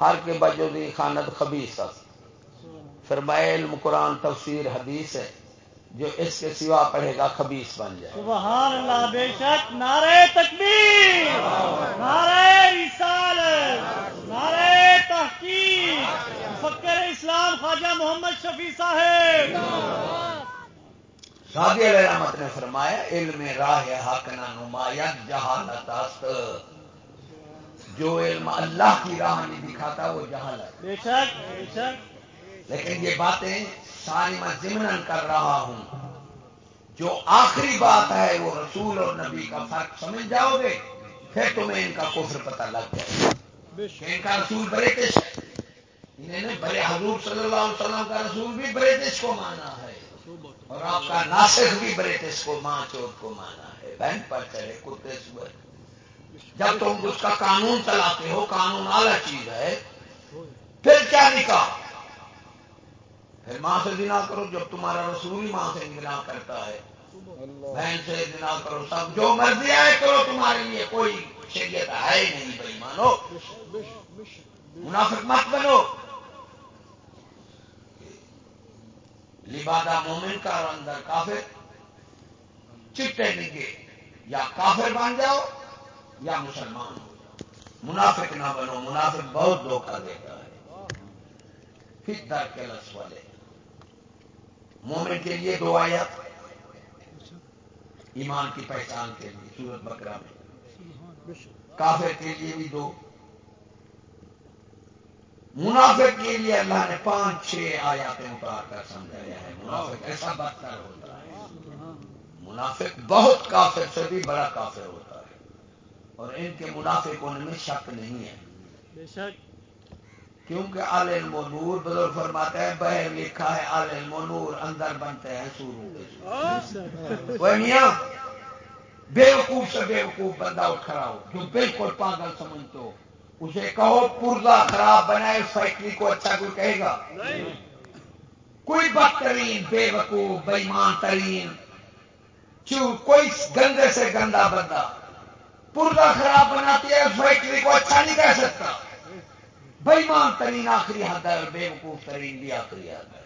ہر کے بجودی خاند خبیص فرمایا، علم قرآن، تفسیر، حدیث ہے۔ جو اس کے سوا پڑھے گا خبیص بن جائے۔ سبحان اللہ، بے شک۔ نعرہ تکبیر، نعرہ رسال نعرہ تحقیق۔ فکر اسلام خواجہ محمد شفیع صاحب۔ شادی علیہ رحمت نے فرمایا علم راہ حق نہ نمایا جہالت است۔ جو علم اللہ کی راہ نہیں دکھاتا وہ جہالت بے شک بے شک۔ لیکن یہ باتیں ساری میں ضمن کر رہا ہوں۔ جو آخری بات ہے وہ رسول اور نبی کا فرق سمجھ جاؤ گے پھر تمہیں ان کا کفر پتہ لگ جائے ان کا رسول برٹش انہیں نے بڑے حضور صلی اللہ علیہ وسلم کا رسول بھی برٹش کو مانا ہے۔ اور آپ کا ناسک بھی برٹش کو، ماں چوٹ کو مانا ہے۔ بہن پر چلے کتے سور۔ جب تم اس کا قانون چلاتے ہو، قانون اعلی چیز ہے، پھر کیا نکاح؟ پھر ماں سے دنا کرو، جب تمہارا رسول ہی ماں سے دنا کرتا ہے۔ بہن سے دنا کرو، سب جو مرضی آئے کرو، تمہارے لیے کوئی شریعت ہے ہی نہیں، بھائی مانو۔ منافق مت بنو۔ لبادہ مومن کا اندر کافر چٹے نگے، یا کافر بن جاؤ یا مسلمان ہو جاؤ۔ منافق نہ بنو، منافق بہت دھوکہ دیتا ہے۔ پھر در کے لس والے۔ مومن کے لیے دو آیت ایمان کی پہچان کے لیے سورت بکرا میں۔ کافر کے لیے بھی دو۔ منافق کے لیے اللہ نے پانچ چھ آیاتیں اتار کر سمجھایا ہے۔ منافق ایسا بدتر ہوتا ہے۔ منافق بہت کافر سے بھی بڑا کافر ہوتا ہے۔ اور ان کے منافق ہونے میں شک نہیں ہے۔ کیونکہ آل نور بزرگ فرماتے ہیں بہر لکھا ہے آل نور اندر بنتے ہیں سورو کے میاں بیوقوف سے بیوقوف بندہ اٹھ کھڑا ہو۔ جو بالکل پاگل سمجھتے ہو۔ اسے کہو پورزا خراب بنائے اس فیکٹری کو اچھا کوئی کہے گا۔ کوئی بدترین بے وقوف بےمان ترین کوئی گندے سے گندا بندہ پورزا خراب بناتی ہے اس فیکٹری کو اچھا نہیں کہہ سکتا۔ بےمان ترین آخری حد ہے اور بے وقوف ترین بھی آخری حد ہے۔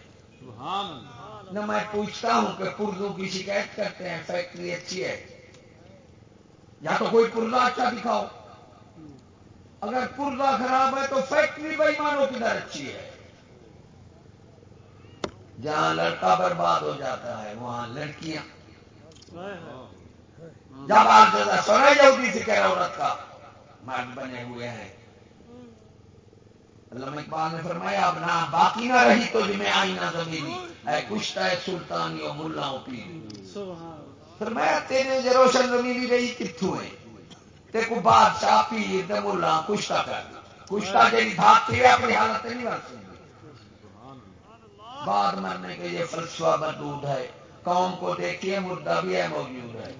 نہ میں پوچھتا ہوں کہ پرزوں کی شکایت کرتے ہیں فیکٹری اچھی ہے۔ یا تو کوئی پرزا اچھا دکھاؤ۔ اگر پرزا خراب ہے تو فیکٹری بےمانوں کی در اچھی ہے۔ جہاں لڑکا برباد ہو جاتا ہے وہاں لڑکیاں۔ جب آپ جگہ سونا جاؤ فکر عورت کا مرد بنے ہوئے ہیں۔ اللہ اقبال نے فرمایا اب نہ باقی نہ رہی تو میں آئی نہ زمینی۔ اے کشتا ہے سلطانی اور ملا پی فرمایا تیرے روشن زمینی رہی کتوں ہے؟ تے کو بادشاہ پیر تے ملا کشتا کر کشتا جی بھاگتی ہے اپنی حالت نہیں بن سکتی بعد مرنے کے یہ فلسفہ مردود ہے۔ قوم کو دیکھیے مردہ بھی ہے موجود ہے۔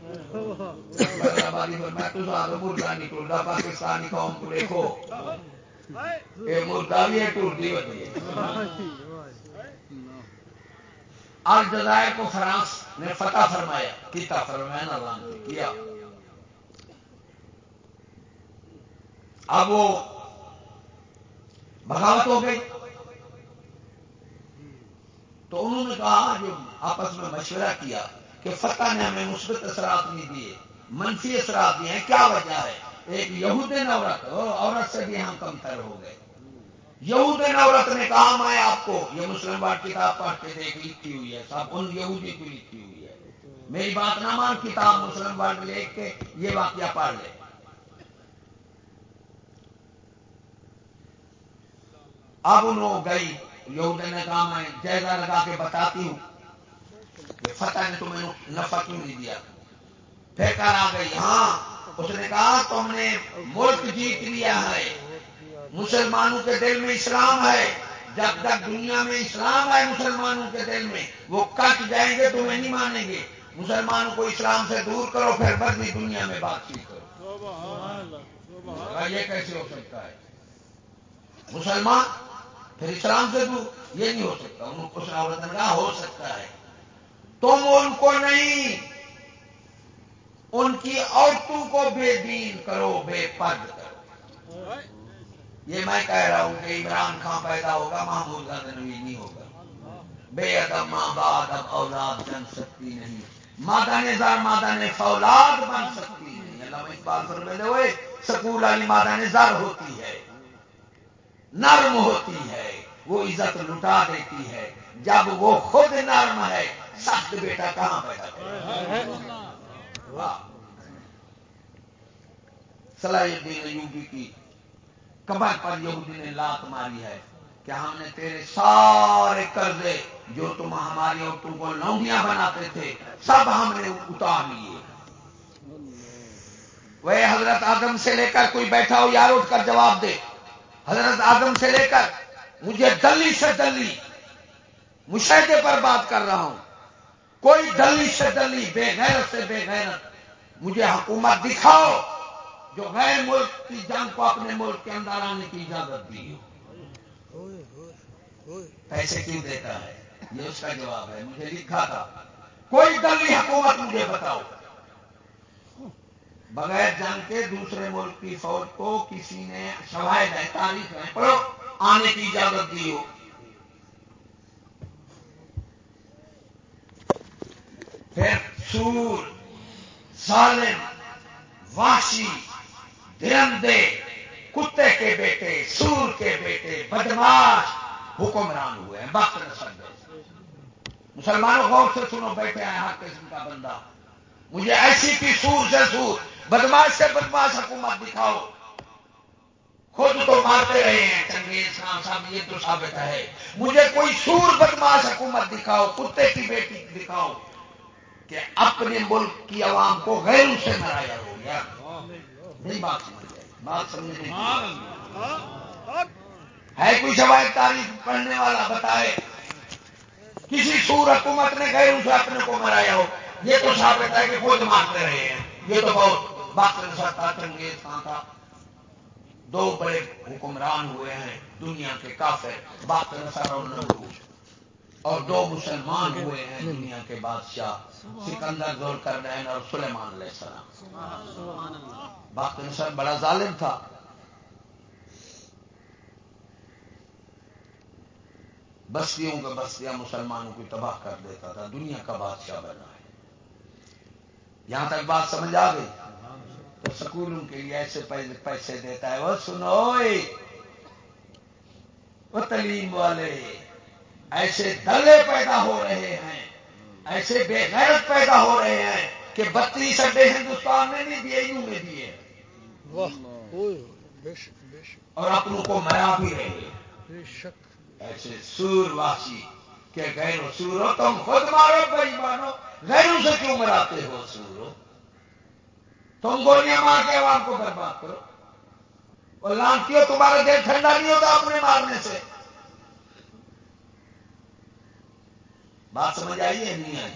میں تو مردہ نہیں ٹوٹا پاکستانی قوم کو دیکھو۔ یہ مردہ بھی ہے ٹوٹتی ہوتی ہے۔ الجزائر کو فرانس نے فتح فرمایا، کیتا فرمایا، نہ کیا؟ اب وہ بغاوت ہو گئی۔ تو انہوں نے کہا جو آپس میں مشورہ کیا کہ فتح نے ہمیں مثبت اثرات نہیں دیے، منفی اثرات دیے ہیں۔ کیا وجہ ہے؟ ایک یہودین عورت عورت سے بھی ہم کم تر ہو گئے۔ یہودین عورت نے کہا، میں آپ کو یہ مسلم بات کتاب پڑھ کے دیکھ، لکھی ہوئی ہے، سب ان یہودی کی لکھی ہوئی ہے۔ میری بات نہ مان، کتاب مسلم بات لکھ کے یہ واقعہ پڑھ لے۔ اب انہوں گئی یہود نے کہا میں جائزہ لگا کے بتاتی ہوں کہ فتح نے تمہیں نفع کیوں نہیں دیا؟ پھر کر آ گئی ہاں اس نے کہا تم نے ملک جیت لیا ہے مسلمانوں کے دل میں اسلام ہے جب تک دنیا میں اسلام ہے مسلمانوں کے دل میں وہ کٹ جائیں گے تمہیں نہیں مانیں گے۔ مسلمانوں کو اسلام سے دور کرو پھر بدلی دنیا میں بات چیت کرو یہ کیسے ہو سکتا ہے؟ مسلمان پھر اسلام سے دور، یہ نہیں ہو سکتا، ان کو ساورتنگا ہو سکتا ہے۔ تم ان کو نہیں، ان کی عورتوں کو بے دین کرو، بے پد کرو۔ یہ میں کہہ رہا ہوں کہ عمران خان پیدا ہوگا، محمود غزنوی نہیں ہوگا۔ بے ادب ماں باپ، اب اولاد بن سکتی نہیں۔ مادہ نے زار، مادہ نے فولاد بن سکتی نہیں۔ اللہ اقبال پر میرے ہوئے، سکول والی مادہ نے زر ہوتی ہے۔ نرم ہوتی ہے، وہ عزت لٹا دیتی ہے۔ جب وہ خود نرم ہے، سخت بیٹا کہاں پیدا کرے؟ صلاح الدین ایوبی کی کمر پر یہودی نے لات ماری ہے کہ ہم نے تیرے سارے قرضے جو تم ہماری عورتوں کو لونڈیاں بناتے تھے، سب ہم نے اتار لیے۔ وہ حضرت آدم سے لے کر کوئی بیٹھا ہو، یار اٹھ کر جواب دے۔ حضرت آدم سے لے کر مجھے دلی سے دلی مشاہدے پر بات کر رہا ہوں۔ کوئی دلی سے دلی بے غیرت سے بے غیرت، مجھے حکومت دکھاؤ جو غیر ملک کی جنگ کو اپنے ملک کے اندر آنے کی اجازت دی ہو۔ پیسے کیوں دیتا ہے؟ یہ اس کا جواب ہے، مجھے لکھا تھا۔ کوئی دلی حکومت مجھے بتاؤ۔ بغیر جنگ کے دوسرے ملک کی فوج کو کسی نے شواہد ہے تاریخ ہے پڑھو، آنے کی اجازت دی ہو پھر سور سالم واشی درندے، کتے کے بیٹے، سور کے بیٹے، بدماش حکمران ہوئے ہیں وقت نسل مسلمانوں، غور سے سنو، بیٹھے ہیں، ہر قسم کا بندہ۔ مجھے ایسی کی سور سے سور۔ بدماش سے بدماش حکومت دکھاؤ خود تو مارتے رہے ہیں۔ چنگیز خان صاحب، یہ تو ثابت ہے۔ مجھے کوئی سور بدماش حکومت دکھاؤ، کتے کی بیٹی دکھاؤ کہ اپنے ملک کی عوام کو غیر سے مرایا ہو۔ گیا نہیں بات سمجھ جائے بات سمجھ ہے کوئی شوائد تاریخ پڑھنے والا بتائے؟ کسی سور حکومت نے غیر سے اپنے کو مرایا ہو؟ یہ تو ثابت ہے کہ خود مارتے رہے ہیں۔ یہ تو بہت بات سکتا چنگیز خان تھا دو بڑے حکمران ہوئے ہیں، دنیا کے کافر بات نسر اور نمرو اور دو مسلمان ہوئے ہیں، دنیا کے بادشاہ، سکندر زور کر رہے اور سلیمان علیہ السلام۔ بات نسر بڑا ظالم تھا۔ بستیوں کا بستیاں مسلمانوں کو تباہ کر دیتا تھا، دنیا کا بادشاہ بنا ہے۔ یہاں تک بات سمجھ آ گئی؟ تو سکولوں کے لیے ایسے پیسے دیتا ہے وہ سنو وہ تعلیم والے ایسے دلے پیدا ہو رہے ہیں ایسے بے غیرت پیدا ہو رہے ہیں کہ بتیس اڈے ہندوستان میں نہیں دیے یوں میں دیے اور اپنوں کو مرا بھی رہے ایسے سور واسی کہ غیر سور ہو تم خود مارو بھائی مانو غیروں سے کیوں مراتے ہو سورو تم گولیاں مار کے عوام کو برباد کرو۔ اور لانتی تمہارا دل ٹھنڈا نہیں ہوتا اپنے مارنے سے۔ بات سمجھ آئی ہے نہیں آئی؟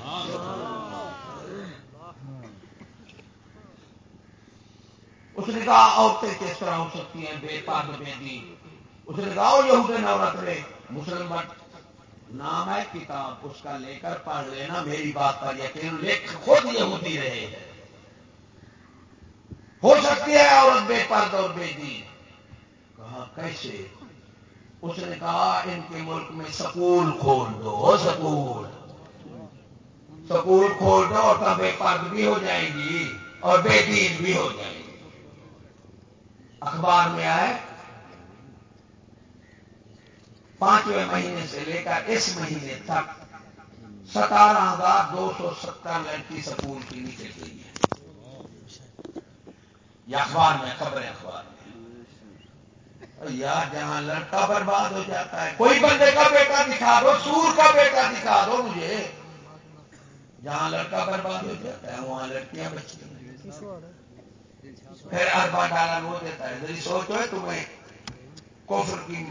اس نے کہا عورتیں کس طرح ہو سکتی ہیں؟ بے پاک بے دی اس نے کہا یہ عورت رہے مسلمان نام ہے کتاب، اس کا لے کر پڑھ لینا، میری بات پر یقین لکھ خود یہودی رہے۔ ہو سکتی ہے عورت بے پرد اور بے دین۔ کہا کیسے؟ اس نے کہا، ان کے ملک میں سکول کھول دو، سکول۔ سکول کھول دو اور بے پرد بھی ہو جائیں گی اور بے دین بھی ہو جائیں گی۔ اخبار میں آئے، پانچویں مہینے سے لے کر اس مہینے تک ستارہ ہزار دو سو ستر لڑکی سکول کی نکل گئی ہے یہ اخبار میں خبریں اخبار میں۔ یار جہاں لڑکا برباد ہو جاتا ہے، کوئی بندے کا بیٹا دکھا دو، سور کا بیٹا دکھا دو مجھے۔ جہاں لڑکا برباد ہو جاتا ہے، وہاں لڑکیاں بچتی ہیں۔ پھر اربا ڈالر وہ دیتا ہے ذری سوچو ہے تمہیں کفر کی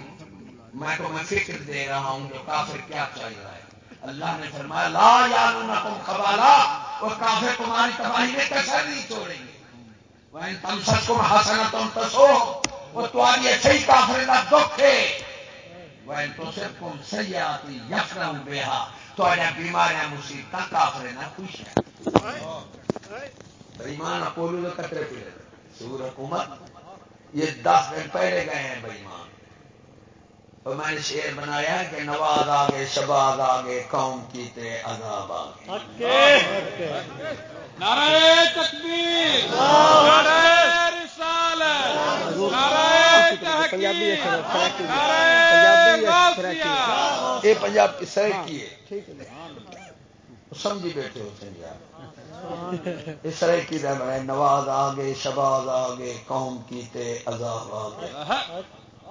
میں تمہیں فکر دے رہا ہوں جو کافر کیا چاہیے رہا ہے۔ اللہ نے فرمایا، لا یا تم خبالا وہ کافر تمہاری تباہی میں کسر نہیں چھوڑیں گے۔ تم تم تسو وہ کافر کا دکھ ہے۔ تو صرف کم یفرم بیہا تو بیماریاں مصیبت کافر نہ خوش ہے اپولو کترے پہ سور حکومت یہ دس دن پہلے گئے ہیں بےمان تو میں نے شیر بنایا کہ نواز آگے، شباز آگے، قوم کی تے عذاب آگے۔ نعرہ تکبیر یہ پنجاب کی سڑک کی ہے۔ سمجھی بیٹھے ہو سنجا اس طرح کی نواز آگے شباز آگے قوم کیتے عذاب آگے۔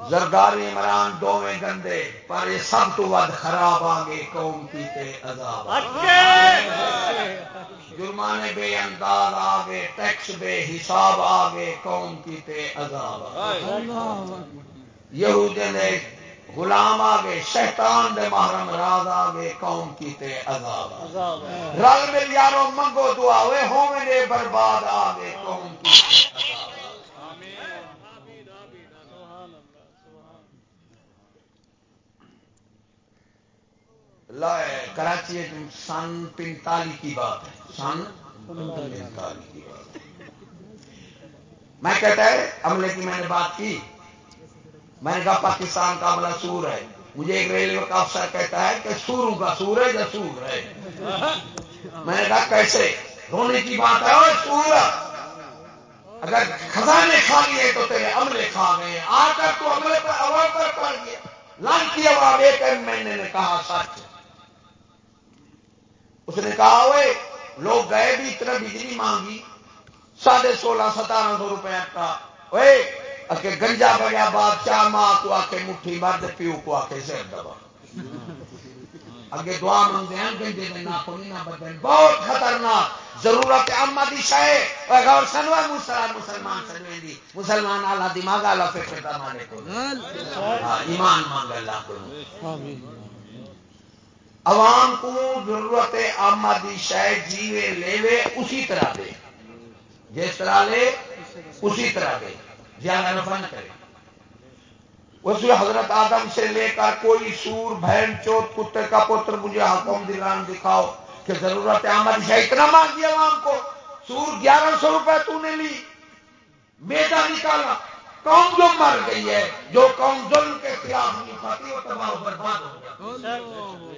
زرداری عمران دو میں گندے پر یہ سب تو ود خراب آگے قوم کیتے عذاب جرمانے بے انداز آگے ٹیکس بے حساب آگے قوم کیتے عذاب یہود نے غلام آگے شیطان دے محرم راز آگے قوم کیتے عذاب رل مل یارو منگو دعا ہوئے ہوئے برباد آگے قوم کیتے کراچی سن پینتالیس کی بات ہے۔ سن پینتالیس کی بات میں کہتا ہے عملے کی میں نے بات کی۔ میں نے کہا، پاکستان کا عملہ سور ہے۔ مجھے ایک ریلوے کا افسر کہتا ہے کہ سوروں کا سور ہے یا سور ہے۔ میں نے کہا، کیسے؟ رونے کی بات ہے، اور سور اگر خزانے کھا لیے تو تیرے عملے کھا گئے۔ آ کر تو عملے پر عوام پر پڑ گیا۔ لان کی عوام ایک میں نے کہا، سچ اس نے کہا وہ لوگ گئے بھی اتنا بجلی مانگی، ساڑھے سولہ ستارہ سو روپئے کا. وہ گنجا بڑیا بادشاہ ماں کو آ کے مٹھی مرد، پیو کو آ کے سر دبا اگے دعا منگتے ہیں، گنجے کے نہ کو نہ بدل بہت خطرناک، ضرورت آمدی شاہے غور سنوا مسلمان مسلمان سنوے دی جی، مسلمان آلہ دماغ، آلہ فکر دا مانے کو ہاں، ایمان مانگ اللہ کو۔ آمین۔ عوام کو ضرورت آمدی شاید جیوے لے اسی طرح دے۔ جس طرح لے، اسی طرح دے۔ زیادہ نفع کرے۔ اس حضرت آدم سے لے کر کوئی سور، بہن، چوت، کتے کا پتر، مجھے حکم دلان دکھاؤ کہ ضرورت آمدی شاید اتنا مانگی عوام کو۔ سور گیارہ سو روپئے تو نے لی۔ میدا نکالا۔ قوم جو مر گئی ہے، جو قوم ظلم کے خلاف نہیں پاتی وہ تباہ برباد ہو گیا۔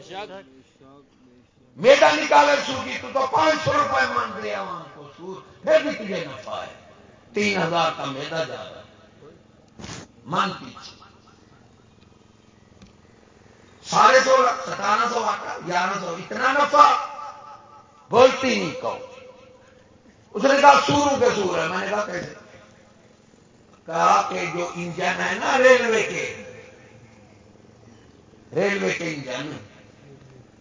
میڈا نکالے سور کی تو تو پانچ سو روپئے مان دے عوام کو سور پھر بھی تجھے نفع ہے تین ہزار کا میدا جا رہا من پیچھے۔ ساڑھے سو ستارہ سو آتا، گیارہ سو۔ اتنا نفع؟ بولتی نہیں کہو۔ اس نے کہا، سوروں کے سور ہے میں نے کہا، کیسے؟ کہا کہ جو انجن ہے نا، ریلوے کے۔ ریلوے کے انجن۔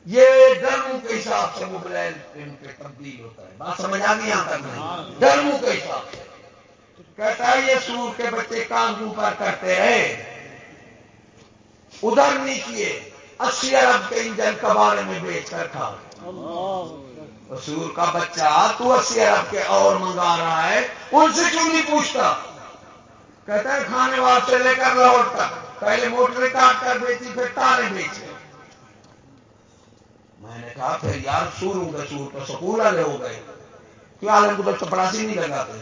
یہ ڈرموں کے حساب سے موبائل پہ تبدیل ہوتا ہے۔ بات سمجھ آ گئی تک؟ ڈرموں کے حساب سے۔ کہتا ہے یہ سور کے بچے کام پر کرتے رہے ادھر نہیں کیے۔ اسی ارب کے انجن کے بارے میں بیچ کر کھا۔ سور کا بچہ تو اسی ارب کے اور منگا رہا ہے۔ ان سے کیوں نہیں پوچھتا؟ کہتا ہے کھانے واسطے لے کر لاہور تک پہلے موٹر کاٹ کر بیچی پھر تارے بیچے۔ میں نے کہا پھر یار سور ہوں گے، سور تو سکول والے ہو گئے کیوں عالم کو تو چپڑاسی نہیں لگاتے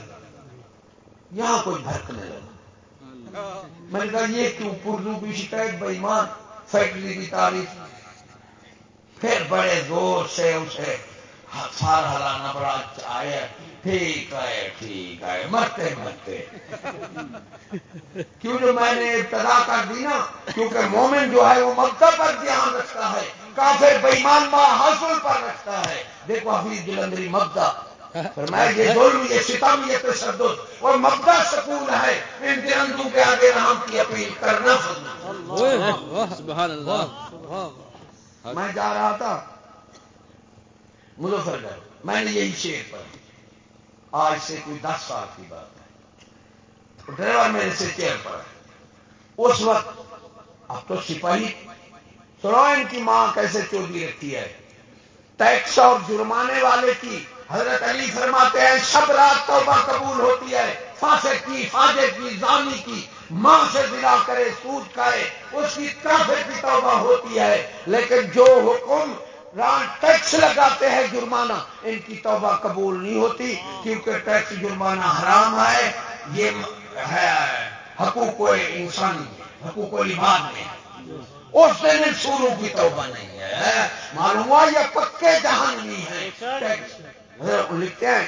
یہاں کوئی بھرکنے لگا۔ میں نے کہا یہ کیوں پردو کی شکایت بےمان فیکٹری کی تعریف۔ پھر بڑے زور سے اسے سار ہلانا پڑا آئے ٹھیک ہے ٹھیک ہے۔ مرتے مرتے کیوں جو میں نے ابتدا کر دی نا کیونکہ مومن جو ہے وہ مکہ پر دھیان رکھتا ہے کافر بےمان ماں حاصل پر رکھتا ہے۔ دیکھو حفیظ جلندری مبدا میں یہ ظلم یہ ستم یہ تشدد اور مبدا سکون ہے۔ ان درندوں کے آگے رام کی اپیل کرنا۔ میں جا رہا تھا مظفر گڑھ میں نے یہی شیر پڑھا۔ آج سے کوئی دس سال کی بات ہے۔ ڈرائیور میرے سے چیئر پڑا اس وقت اب تو سپاہی سنو ان کی ماں کیسے چوری رکھتی ہے؟ ٹیکس اور جرمانے والے کی حضرت علی فرماتے ہیں، سب رات توبہ قبول ہوتی ہے۔ فاسق کی، فاجر کی، زانی کی۔ ماں سے دلا کرے، سود کھائے، اس کی کافر کی توبہ ہوتی ہے۔ لیکن جو حکم ٹیکس لگاتے ہیں جرمانہ۔ ان کی توبہ قبول نہیں ہوتی کیونکہ ٹیکس جرمانہ حرام ہے، یہ ہے حقوق انسانی، حقوق العباد میں۔ اس دن سوروں کی توبہ نہیں ہے۔ معلوم ہوا یہ پکے جہان ہے لکھتے ہیں،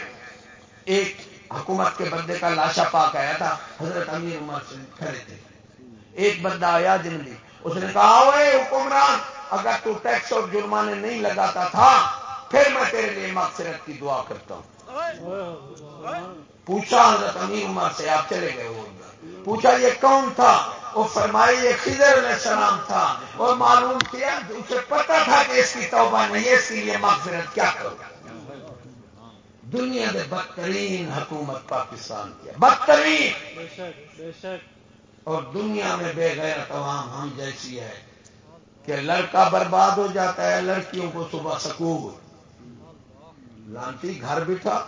ایک حکومت کے بندے کا لاشا پاک آیا تھا، حضرت امیر عمر سے کھڑے تھے۔ ایک بندہ آیا دن بھی اس نے کہا حکمران اگر تو ٹیکس اور جرمانے نہیں لگاتا تھا پھر میں تیرے لیے مقصرت کی دعا کرتا ہوں۔ پوچھا حضرت امیر عمر سے آپ چلے گئے وہ پوچھا یہ کون تھا؟ وہ فرمائی یہ خضر علیہ السلام تھا۔ اور معلوم کیا اسے پتا تھا کہ اس کی توبہ نہیں ہے اس کے لیے مغفرت کیا کرو دنیا کے بدترین حکومت پاکستان کی بدترین! اور دنیا میں بے غیر تمام ہم جیسی ہے۔ کہ لڑکا برباد ہو جاتا ہے، لڑکیوں کو صبح سکون لانتی گھر بٹھا۔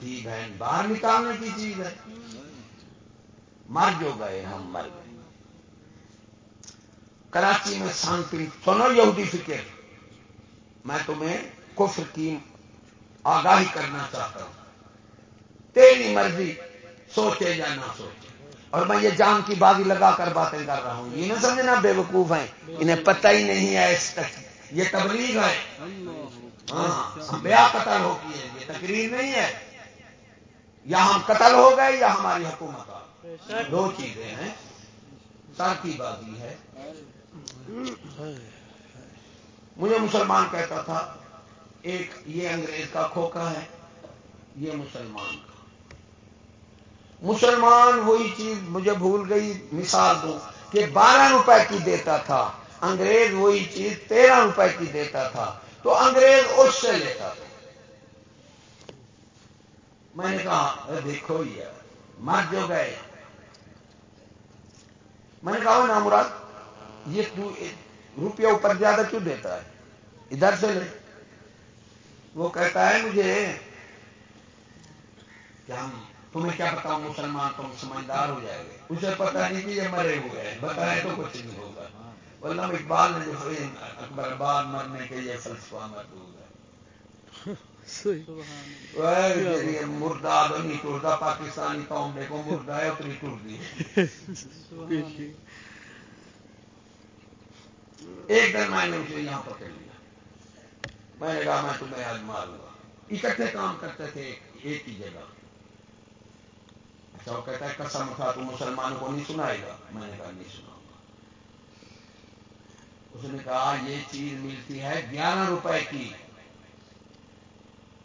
تھی بہن باہر نکالنے کی چیز ہے۔ مر جو گئے ہم، مر گئے۔ کراچی میں سان سنو یہودی فکر۔ میں تمہیں کفر کی آگاہی کرنا چاہتا ہوں۔ تیری مرضی، سوچے یا نہ سوچے۔ اور میں یہ جان کی بازی لگا کر باتیں کر رہا ہوں۔ یہ نہ سمجھنا بے وقوف ہیں۔ انہیں پتہ ہی نہیں ہے اس تک۔ یہ تبلیغ ہے۔ ہاں بیا قتل ہوتی ہے یہ تقریر نہیں ہے۔ یا ہم قتل ہو گئے یا ہماری حکومت دو چیزیں ہیں۔ سر کی بازی ہے۔ مجھے مسلمان کہتا تھا، ایک یہ انگریز کا کھوکھا ہے، یہ مسلمان کا۔ مسلمان وہی چیز مجھے بھول گئی، مثال دوں کہ بارہ روپے کی دیتا تھا، انگریز وہی چیز تیرہ روپے کی دیتا تھا، تو انگریز اس سے لیتا تھا۔ میں نے کہا دیکھو یہ، مر جو گئے۔ میں نے کہا، نا مراد، یہ روپیہ اوپر زیادہ کیوں دیتا ہے؟ ادھر سے لے۔ وہ کہتا ہے مجھے کیا تمہیں کیا بتاؤں مسلمان تم سمجھدار ہو جائے گے؟ اسے پتا نہیں کہ یہ مرے ہوئے ہیں بتائے تو کچھ نہیں ہوگا۔ علامہ اقبال نے جو اکبر آباد مرنے کے یہ فلسفہ مردود ہے مردہ نہیں ٹوٹتا پاکستانی قوم دیکھو مردہ ہے اتنی دی ایک دن میں نے اسے یہاں پکڑ لیا۔ میں نے کہا میں تمہیں آج ماروں گا۔ اکٹھے کام کرتے تھے ایک ہی جگہ۔ اچھا وہ کہتا ہے قسم تھا تو مسلمانوں کو نہیں سنائے گا؟ میں نے کہا نہیں سناؤں گا۔ اس نے کہا یہ چیز ملتی ہے گیارہ روپے کی۔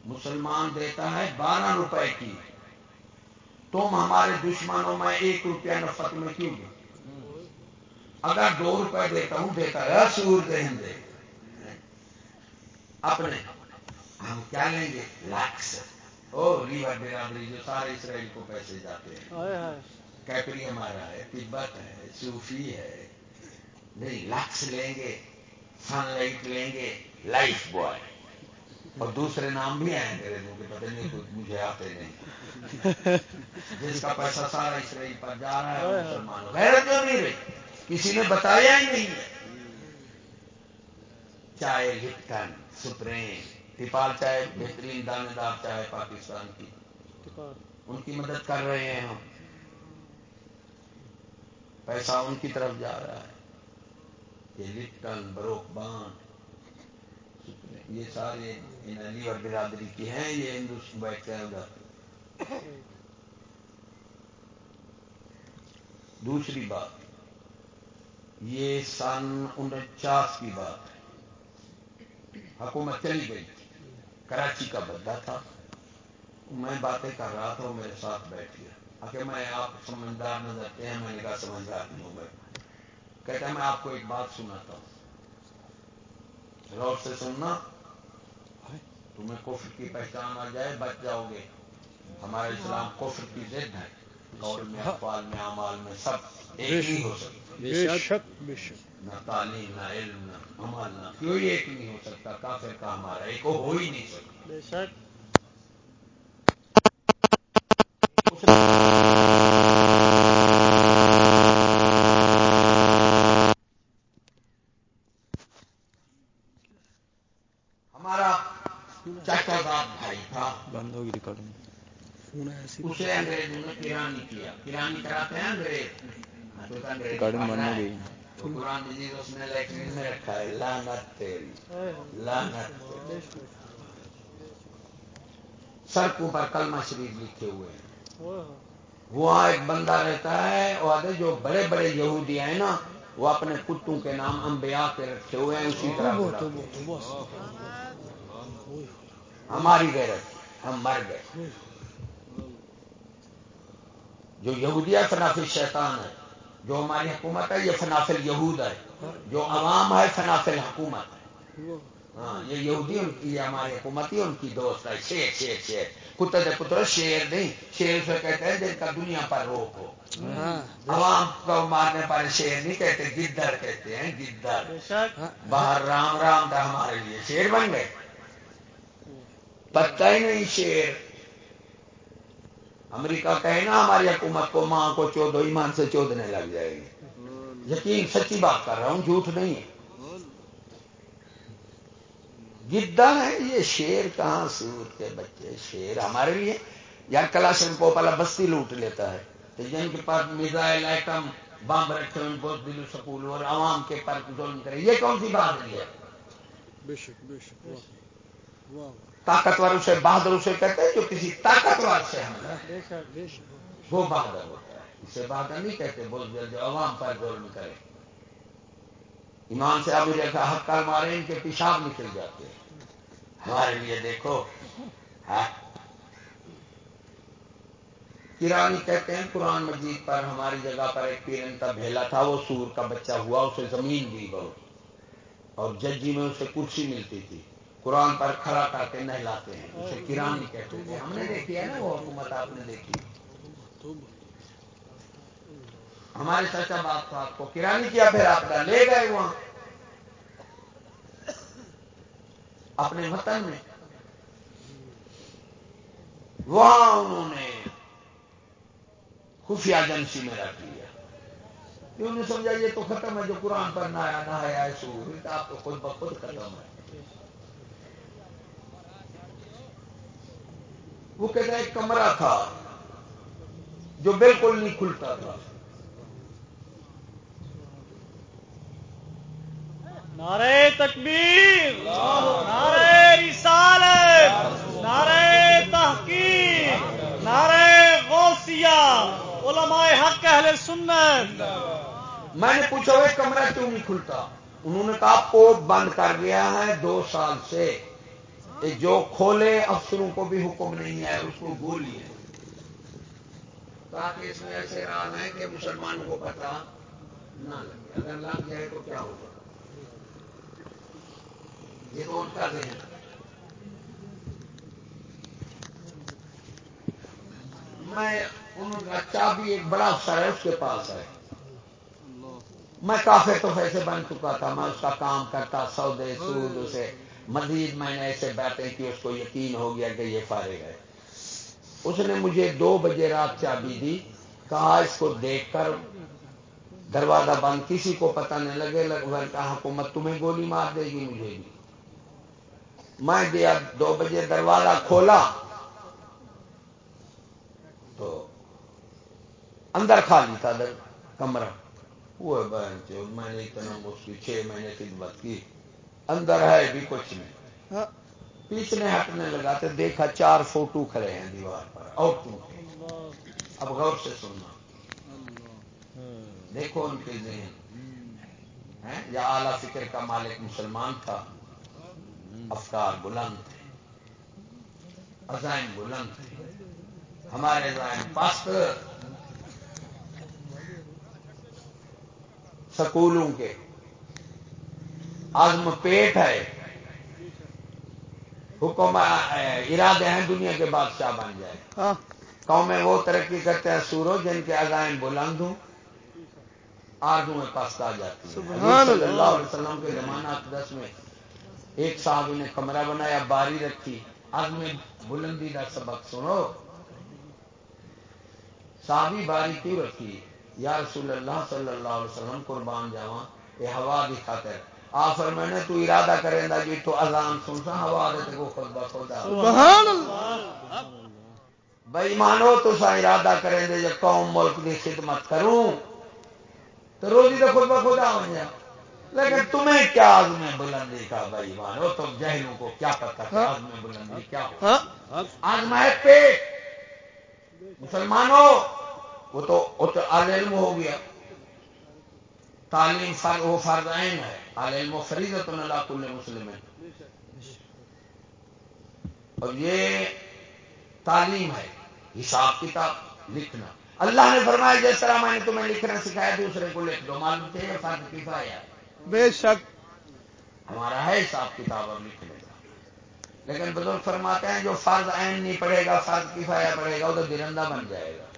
مسلمان دیتا ہے بارہ روپے کی۔ تم ہمارے دشمنوں میں ایک روپیہ نفت میں کیوں دو اگر دو روپے دیتا ہوں، دیتا ہے سور دے اپنے، ہم کیا لیں گے؟ لاکس او ریور برادری جو سارے اسرائیل کو پیسے جاتے ہیں۔ کیپری ہمارا ہے تبت ہے صوفی ہے۔ نہیں لکس لیں گے سن لائٹ لیں گے لائف بوائے۔ اور دوسرے نام بھی آئے انگریزوں کے پتہ نہیں کچھ مجھے آتے نہیں۔ جس کا پیسہ سارا اسرائیل پر جا رہا ہے مسلمانوں غیرت جو نہیں رہی کسی نے بتایا ہی نہیں چائے لپٹن سپریم۔ ٹپال چائے بہترین دانے دار چائے پاکستان کی۔ ان کی مدد کر رہے ہیں ہم۔ پیسہ ان کی طرف جا رہا ہے۔ یہ لپٹن، بروک بان یہ سارے علی اور برادری کی ہیں، یہ ہندوستان بیٹھتے ہیں ادھر دوسری بات، یہ سن انچاس کی بات ہے۔ حکومت چلی گئی۔ کراچی کا بدہ تھا۔ میں باتیں کر رہا تھا، وہ میرے ساتھ بیٹھ گیا۔ اگر میں آپ سمجھدار نظر ہیں، میں نے کہا سمجھدار نہیں ہوں میں۔ کہتا ہے، میں آپ کو ایک بات سناتا ہوں۔ غور سے سننا۔ تمہیں کفر کی پہچان آ جائے، بچ جاؤ گے۔ ہمارا اسلام کفر کی ضد ہے۔ اور میں اقوال میں، اعمال میں، سب ایک ہی ہو سکتا نہ تعلیم نہ علم نہ عمل نہ کوئی ایک نہیں ہو سکتا کافر کا ہمارا ایک ہو ہی نہیں سکتا۔ بے شک۔ ہمارا چاچا داد بھائی تھا۔ بند ہوگی ریکارڈنگ۔ اسے انگریزوں نے کرانی کیا۔ کرانی کراتے ہیں۔ ہو ہے۔ گئی تو قرآن مجید اس نے لیٹرین میں رکھا ہے تیری تیری۔ سڑکوں پر کلمہ شریف لکھے ہوئے ہیں وہاں ایک بندہ رہتا ہے اور جو بڑے بڑے یہودی ہیں نا وہ اپنے کتوں کے نام انبیاء کے رکھے ہوئے ہیں اسی طرح۔ ہماری غیرت ہم مر گئے جو یہودیہ فنافل شیطان ہے جو ہماری حکومت ہے یہ فنافل یہود ہے۔ جو عوام ہے فنافل حکومت ہے۔ ہاں یہ یہودی ان کی ہماری حکومت ہی ان کی دوست ہے۔ شیر شیر شیر۔ کتے دے پتر شیر نہیں۔ شیر سے کہتے ہیں جن کا دنیا پر روک ہو۔ عوام کو مارنے پر شیر نہیں کہتے گدر کہتے ہیں گدر شک۔ باہر رام رام تھا ہمارے لیے شیر بن گئے۔ پتہ ہی نہیں شیر۔ امریکہ کہے نا ہماری حکومت کو ماں کو چودو ایمان سے چودنے لگ جائے گی۔ یقین سچی بات کر رہا ہوں، جھوٹ نہیں ہے۔ گدڑ ہے یہ شیر، کہاں سور کے بچے؟ شیر ہمارے لیے۔ یار کلاشن کو پہلا بستی لوٹ لیتا ہے۔ تو جن کے پاس میزائل ایٹم، بم رکھے، ان کو دل سکول اور عوام کے پر ظلم کرے۔ یہ کون سی بات ہے؟ طاقتور اسے بہادر اسے کہتے ہیں جو کسی طاقتور سے حملہ شک وہ بہادر ہوتا ہے۔ اسے بہادر نہیں کہتے بہت جلد جو عوام پر ظلم کرے۔ ایمان سے ابھی جیسا حق کر مارے ان کے پیشاب نکل جاتے ہیں۔ ہمارے لیے دیکھو ہاں۔ کرانی کہتے ہیں قرآن مجید پر ہماری جگہ پر ایک پیرنتا بھیلا تھا وہ سور کا بچہ ہوا اسے زمین دی بہت اور ججی میں اسے کرسی ملتی تھی۔ قرآن پر کھڑا کر کے نہلاتے ہیں۔ اسے کرانی کہتے تھے ہم نے دیکھی ہے نا وہ حکومت آپ نے دیکھی۔ ہمارے چچا باپ صاحب کو کرانی کیا پھر آپ کا لے گئے وہاں۔ اپنے وطن میں۔ وہاں انہوں نے خفیہ ایجنسی میں رکھ لیا۔ انہوں نے سمجھا یہ تو ختم ہے جو قرآن پر نہ آیا نہ آیا تو آپ کو خود بخود ختم ہے۔ وہ کہتا ایک کمرہ تھا جو بالکل نہیں کھلتا تھا۔ نعرہ تکبیر نعرہ رسالت نعرہ تحقیق نعرہ غوثیہ علماء حق اہل سنت۔ میں نے پوچھا وہ کمرہ کیوں نہیں کھلتا؟ انہوں نے کہا کوپ بند کر گیا ہے دو سال سے۔ جو کھولے افسروں کو بھی حکم نہیں ہے، اس کو گولی تاکہ اس میں ایسے راز ہیں کہ مسلمانوں کو پتا نہ لگے۔ اگر لگ جائے تو کیا ہوگا؟ یہ تو ان کا ذہن میں انہوں کا چابی ایک بڑا افسر ہے، اس کے پاس ہے۔ میں کافی تو ایسے بن چکا تھا، میں اس کا کام کرتا، سودے، سود، اسے مزید میں نے ایسے باتیں کی، اس کو یقین ہو گیا کہ یہ فارغ ہے۔ اس نے مجھے دو بجے رات چابی دی، کہا اس کو دیکھ کر دروازہ بند، کسی کو پتہ نہیں لگے، لگ بھگ کہا حکومت تمہیں گولی مار دے گی مجھے بھی۔ میں گیا دو بجے دروازہ کھولا۔ تو اندر خالی تھا در کمرہ۔ وہ بہن جی، میں نے اتنا اس کی چھ مہینے خدمت کی۔ اندر ہے بھی کچھ نہیں۔ پیچھے ہٹنے لگا تو دیکھا چار فوٹو کھڑے ہیں دیوار پر عورتوں کے۔ اب غور سے سننا۔ دیکھو ان کے ذہن؟ یا اعلی فکر کا مالک مسلمان تھا۔ افکار بلند تھے۔ عزائم بلند تھے۔ ہمارے عزائم پست سکولوں کے۔ عزم پیٹ ہے۔ حکم ارادے ہیں دنیا کے بادشاہ بن جائے۔ قومیں وہ ترقی کرتے ہیں سورو جن کے اذائن بلند ہوں۔ آگوں میں پست آ جاتی سبحان صلی اللہ۔ علیہ وسلم کے زمانہ دس میں ایک صاحب نے کمرہ بنایا باری رکھی۔ آج میں بلندی کا سبق سنو۔ صحابی باری کیوں رکھی؟ یا رسول اللہ صلی اللہ علیہ وسلم قربان جاواں یہ ہوا کی خاطر۔ آفر میں نے تو ارادہ کریں گا جی تو اذان سن سا ہوا دے تو خود بخود سبحان اللہ۔ بھائی مانو تو سا ارادہ کریں دے جو قوم ملک کی خدمت کروں تو روزی تو خود بخود آ جائے لیکن تمہیں کیا عزم بلندی کا؟ بھائی مانو تم جہلوں کو کیا پتا کہ عزم بلندی کیا ہو۔ ہاں۔ عزم ہے پیٹ۔ مسلمانوں وہ تو علم ہو گیا۔ تعلیم فر وہ فرض عین ہے۔ علم و فریضت اللہ کل مسلم. اور یہ تعلیم ہے حساب کتاب لکھنا۔ اللہ نے فرمایا جس طرح میں نے تمہیں لکھنا سکھایا دوسرے کو لکھ دو۔ معلوم تھے یہ فرض کفایا بے شک۔ ہمارا ہے حساب کتاب اور لکھنے کا۔ لیکن بزرگ فرماتے ہیں جو فرض عین نہیں پڑے گا فرض کفایا پڑے گا وہ تو درندہ بن جائے گا۔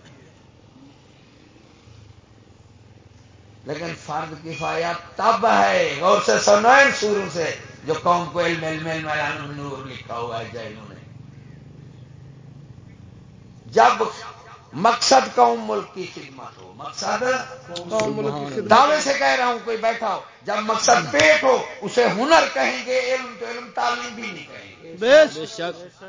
لیکن فرض کفایا تب ہے غور سے سنوین شروع سے جو قوم کو علم علم علم علم نور لکھا ہوا ہے جائنوں نے جب مقصد قوم ملک کی خدمت ہو مقصد قوم ملک کی خدمت۔ دعوے سے کہہ رہا ہوں کوئی بیٹھا ہو جب مقصد پیٹ ہو اسے ہنر کہیں گے علم تو علم تعلیم بھی نہیں کہیں گے۔ بے شک۔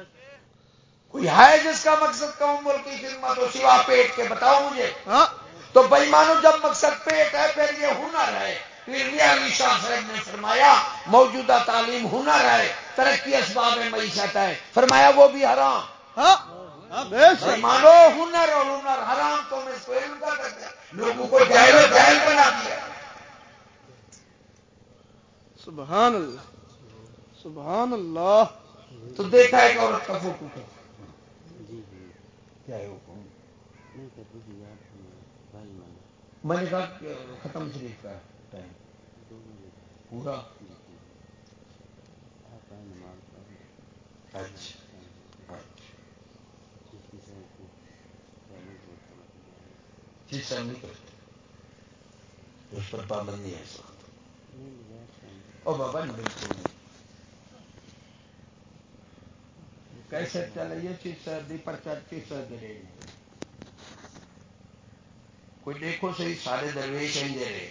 کوئی ہے جس کا مقصد قوم ملک کی خدمت ہو سوا پیٹ کے بتاؤ مجھے۔ ہاں۔ تو بھائی مانو جب مقصد پیٹ ہے پھر یہ ہنر ہے۔ علی شاہ صاحب نے فرمایا موجودہ تعلیم ہنر ہے ترقی اسباب معیشت ہے۔ فرمایا وہ بھی حرام۔ ہاں ہاں، بے بھائی شک۔ مانو ہنر اور ہنر حرام تو میں علم کا کرتے ہیں۔ لوگوں کو جاہل و جاہل بنا دیا۔ سبحان اللہ سبحان اللہ۔ تو دیکھا ایک عورت کا فوٹو کا کیا ہے حکم میں نے کہا ختم شریف کا ٹائم پورا۔ اچھا۔ اچھا نہیں کرتے اس پر پابندی ہے۔ اس وقت او بابا نہیں بالکل نہیں کیسے چلے یہ چیز سردی پر چرچی سر دے رہی کوئی دیکھو صحیح، سارے درویش ہیں رہے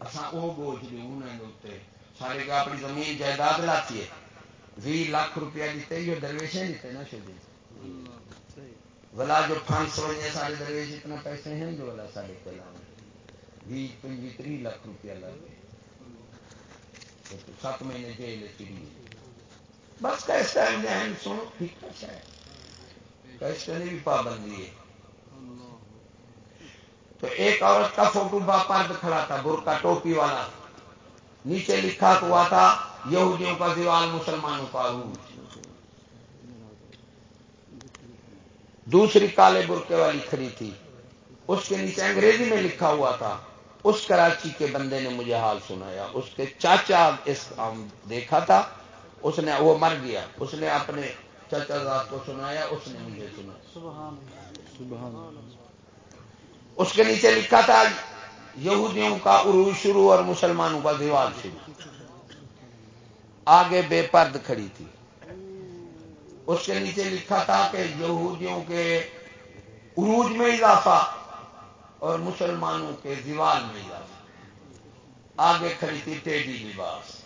اساں وہ بوجھ دی انہوں نے سارے کا اپنی زمین جائیداد لاتی ہے۔ بھی لاکھ روپیہ دیتے یہ درویشیں دیتے نا شدی ولا جو پانچ سو بجے سارے درویش اتنا پیسے ہیں جو والا سارے چلا بھی پنجی تری لاکھ روپیہ لگے سات مہینے جیل چڑی بس کیسا ہے سنو، ٹھیک ہے کیسے بھی پابندی ہے۔ تو ایک عورت کا فوٹو با پرد کھڑا تھا برقع ٹوپی والا۔ نیچے لکھا ہوا تھا یہودیوں کا دیوال مسلمانوں کا عروج۔ دوسری کالے برقے والی کھڑی تھی۔ اس کے نیچے انگریزی میں لکھا ہوا تھا اس کراچی کے بندے نے مجھے حال سنایا۔ اس کے چاچا اس دیکھا تھا اس نے وہ مر گیا۔ اس نے اپنے چاچا ذات کو سنایا اس نے مجھے سنا اس کے نیچے لکھا تھا، یہودیوں کا عروج شروع اور مسلمانوں کا دیوال شروع۔ آگے بے پرد کھڑی تھی۔ اس کے نیچے لکھا تھا کہ یہودیوں کے عروج میں اضافہ اور مسلمانوں کے دیوال میں اضافہ۔ آگے کھڑی تھی ٹیڈی لباس۔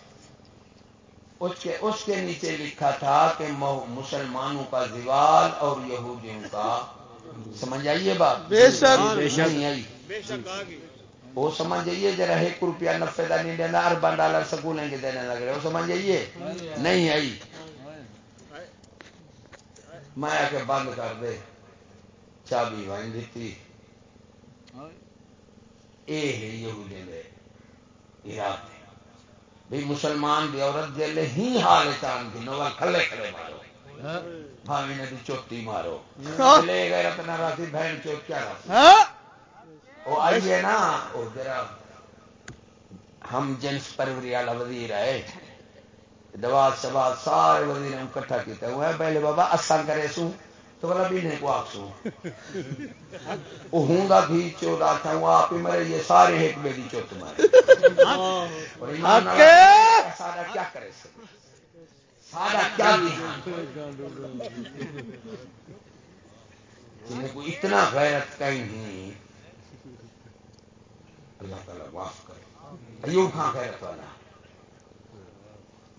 اس کے اس کے نیچے لکھا تھا کہ مسلمانوں کا دیوال اور یہودیوں کا سمجھ آئیے بات؟ بے شک۔ نہیں آئی۔ وہ سمجھ جائیے ذرا ایک روپیہ نفے کا نہیں دینا اربن ڈالر سکولیں کے دینے لگ رہے وہ سمجھ جائیے نہیں آئی۔ میں آ کے بند کر دے۔ چابی وائن دیتی۔ یہ ہے یہودی دے مسلمان دی عورت جیلے ہی حال چان دی نو کھلے کھلے مارو۔ بھاوی نے دی چوٹی مارو لے گئے رتنا راتی بہن چوٹ کیا وہ آئیے نا وہ ذرا ہم جنس پروری والا وزیر ہے دواز شباز سارے وزیر کٹھا کیتا ہے وہ پہلے بابا اسان کرے سو تو بلا بھی نہیں کو آگ سو وہ ہوں دا بھی چودا تھا وہ آپ ہی مرے یہ سارے ایک دی چوت مارے سارا کیا کرے سکتے کو اتنا غیرت کہیں نہیں۔ اللہ تعالیٰ معاف کرے۔ ایوب خان غیرت والا۔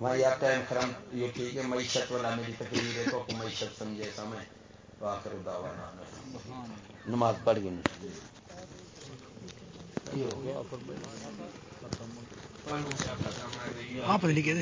میں یا ٹائم خرم یہ ٹھیک ہے معیشت والا میری تقریر ہے تو معیشت سمجھے سمے تو آخر دعوانا نماز پڑھ گئی دے نماز پڑھ رہے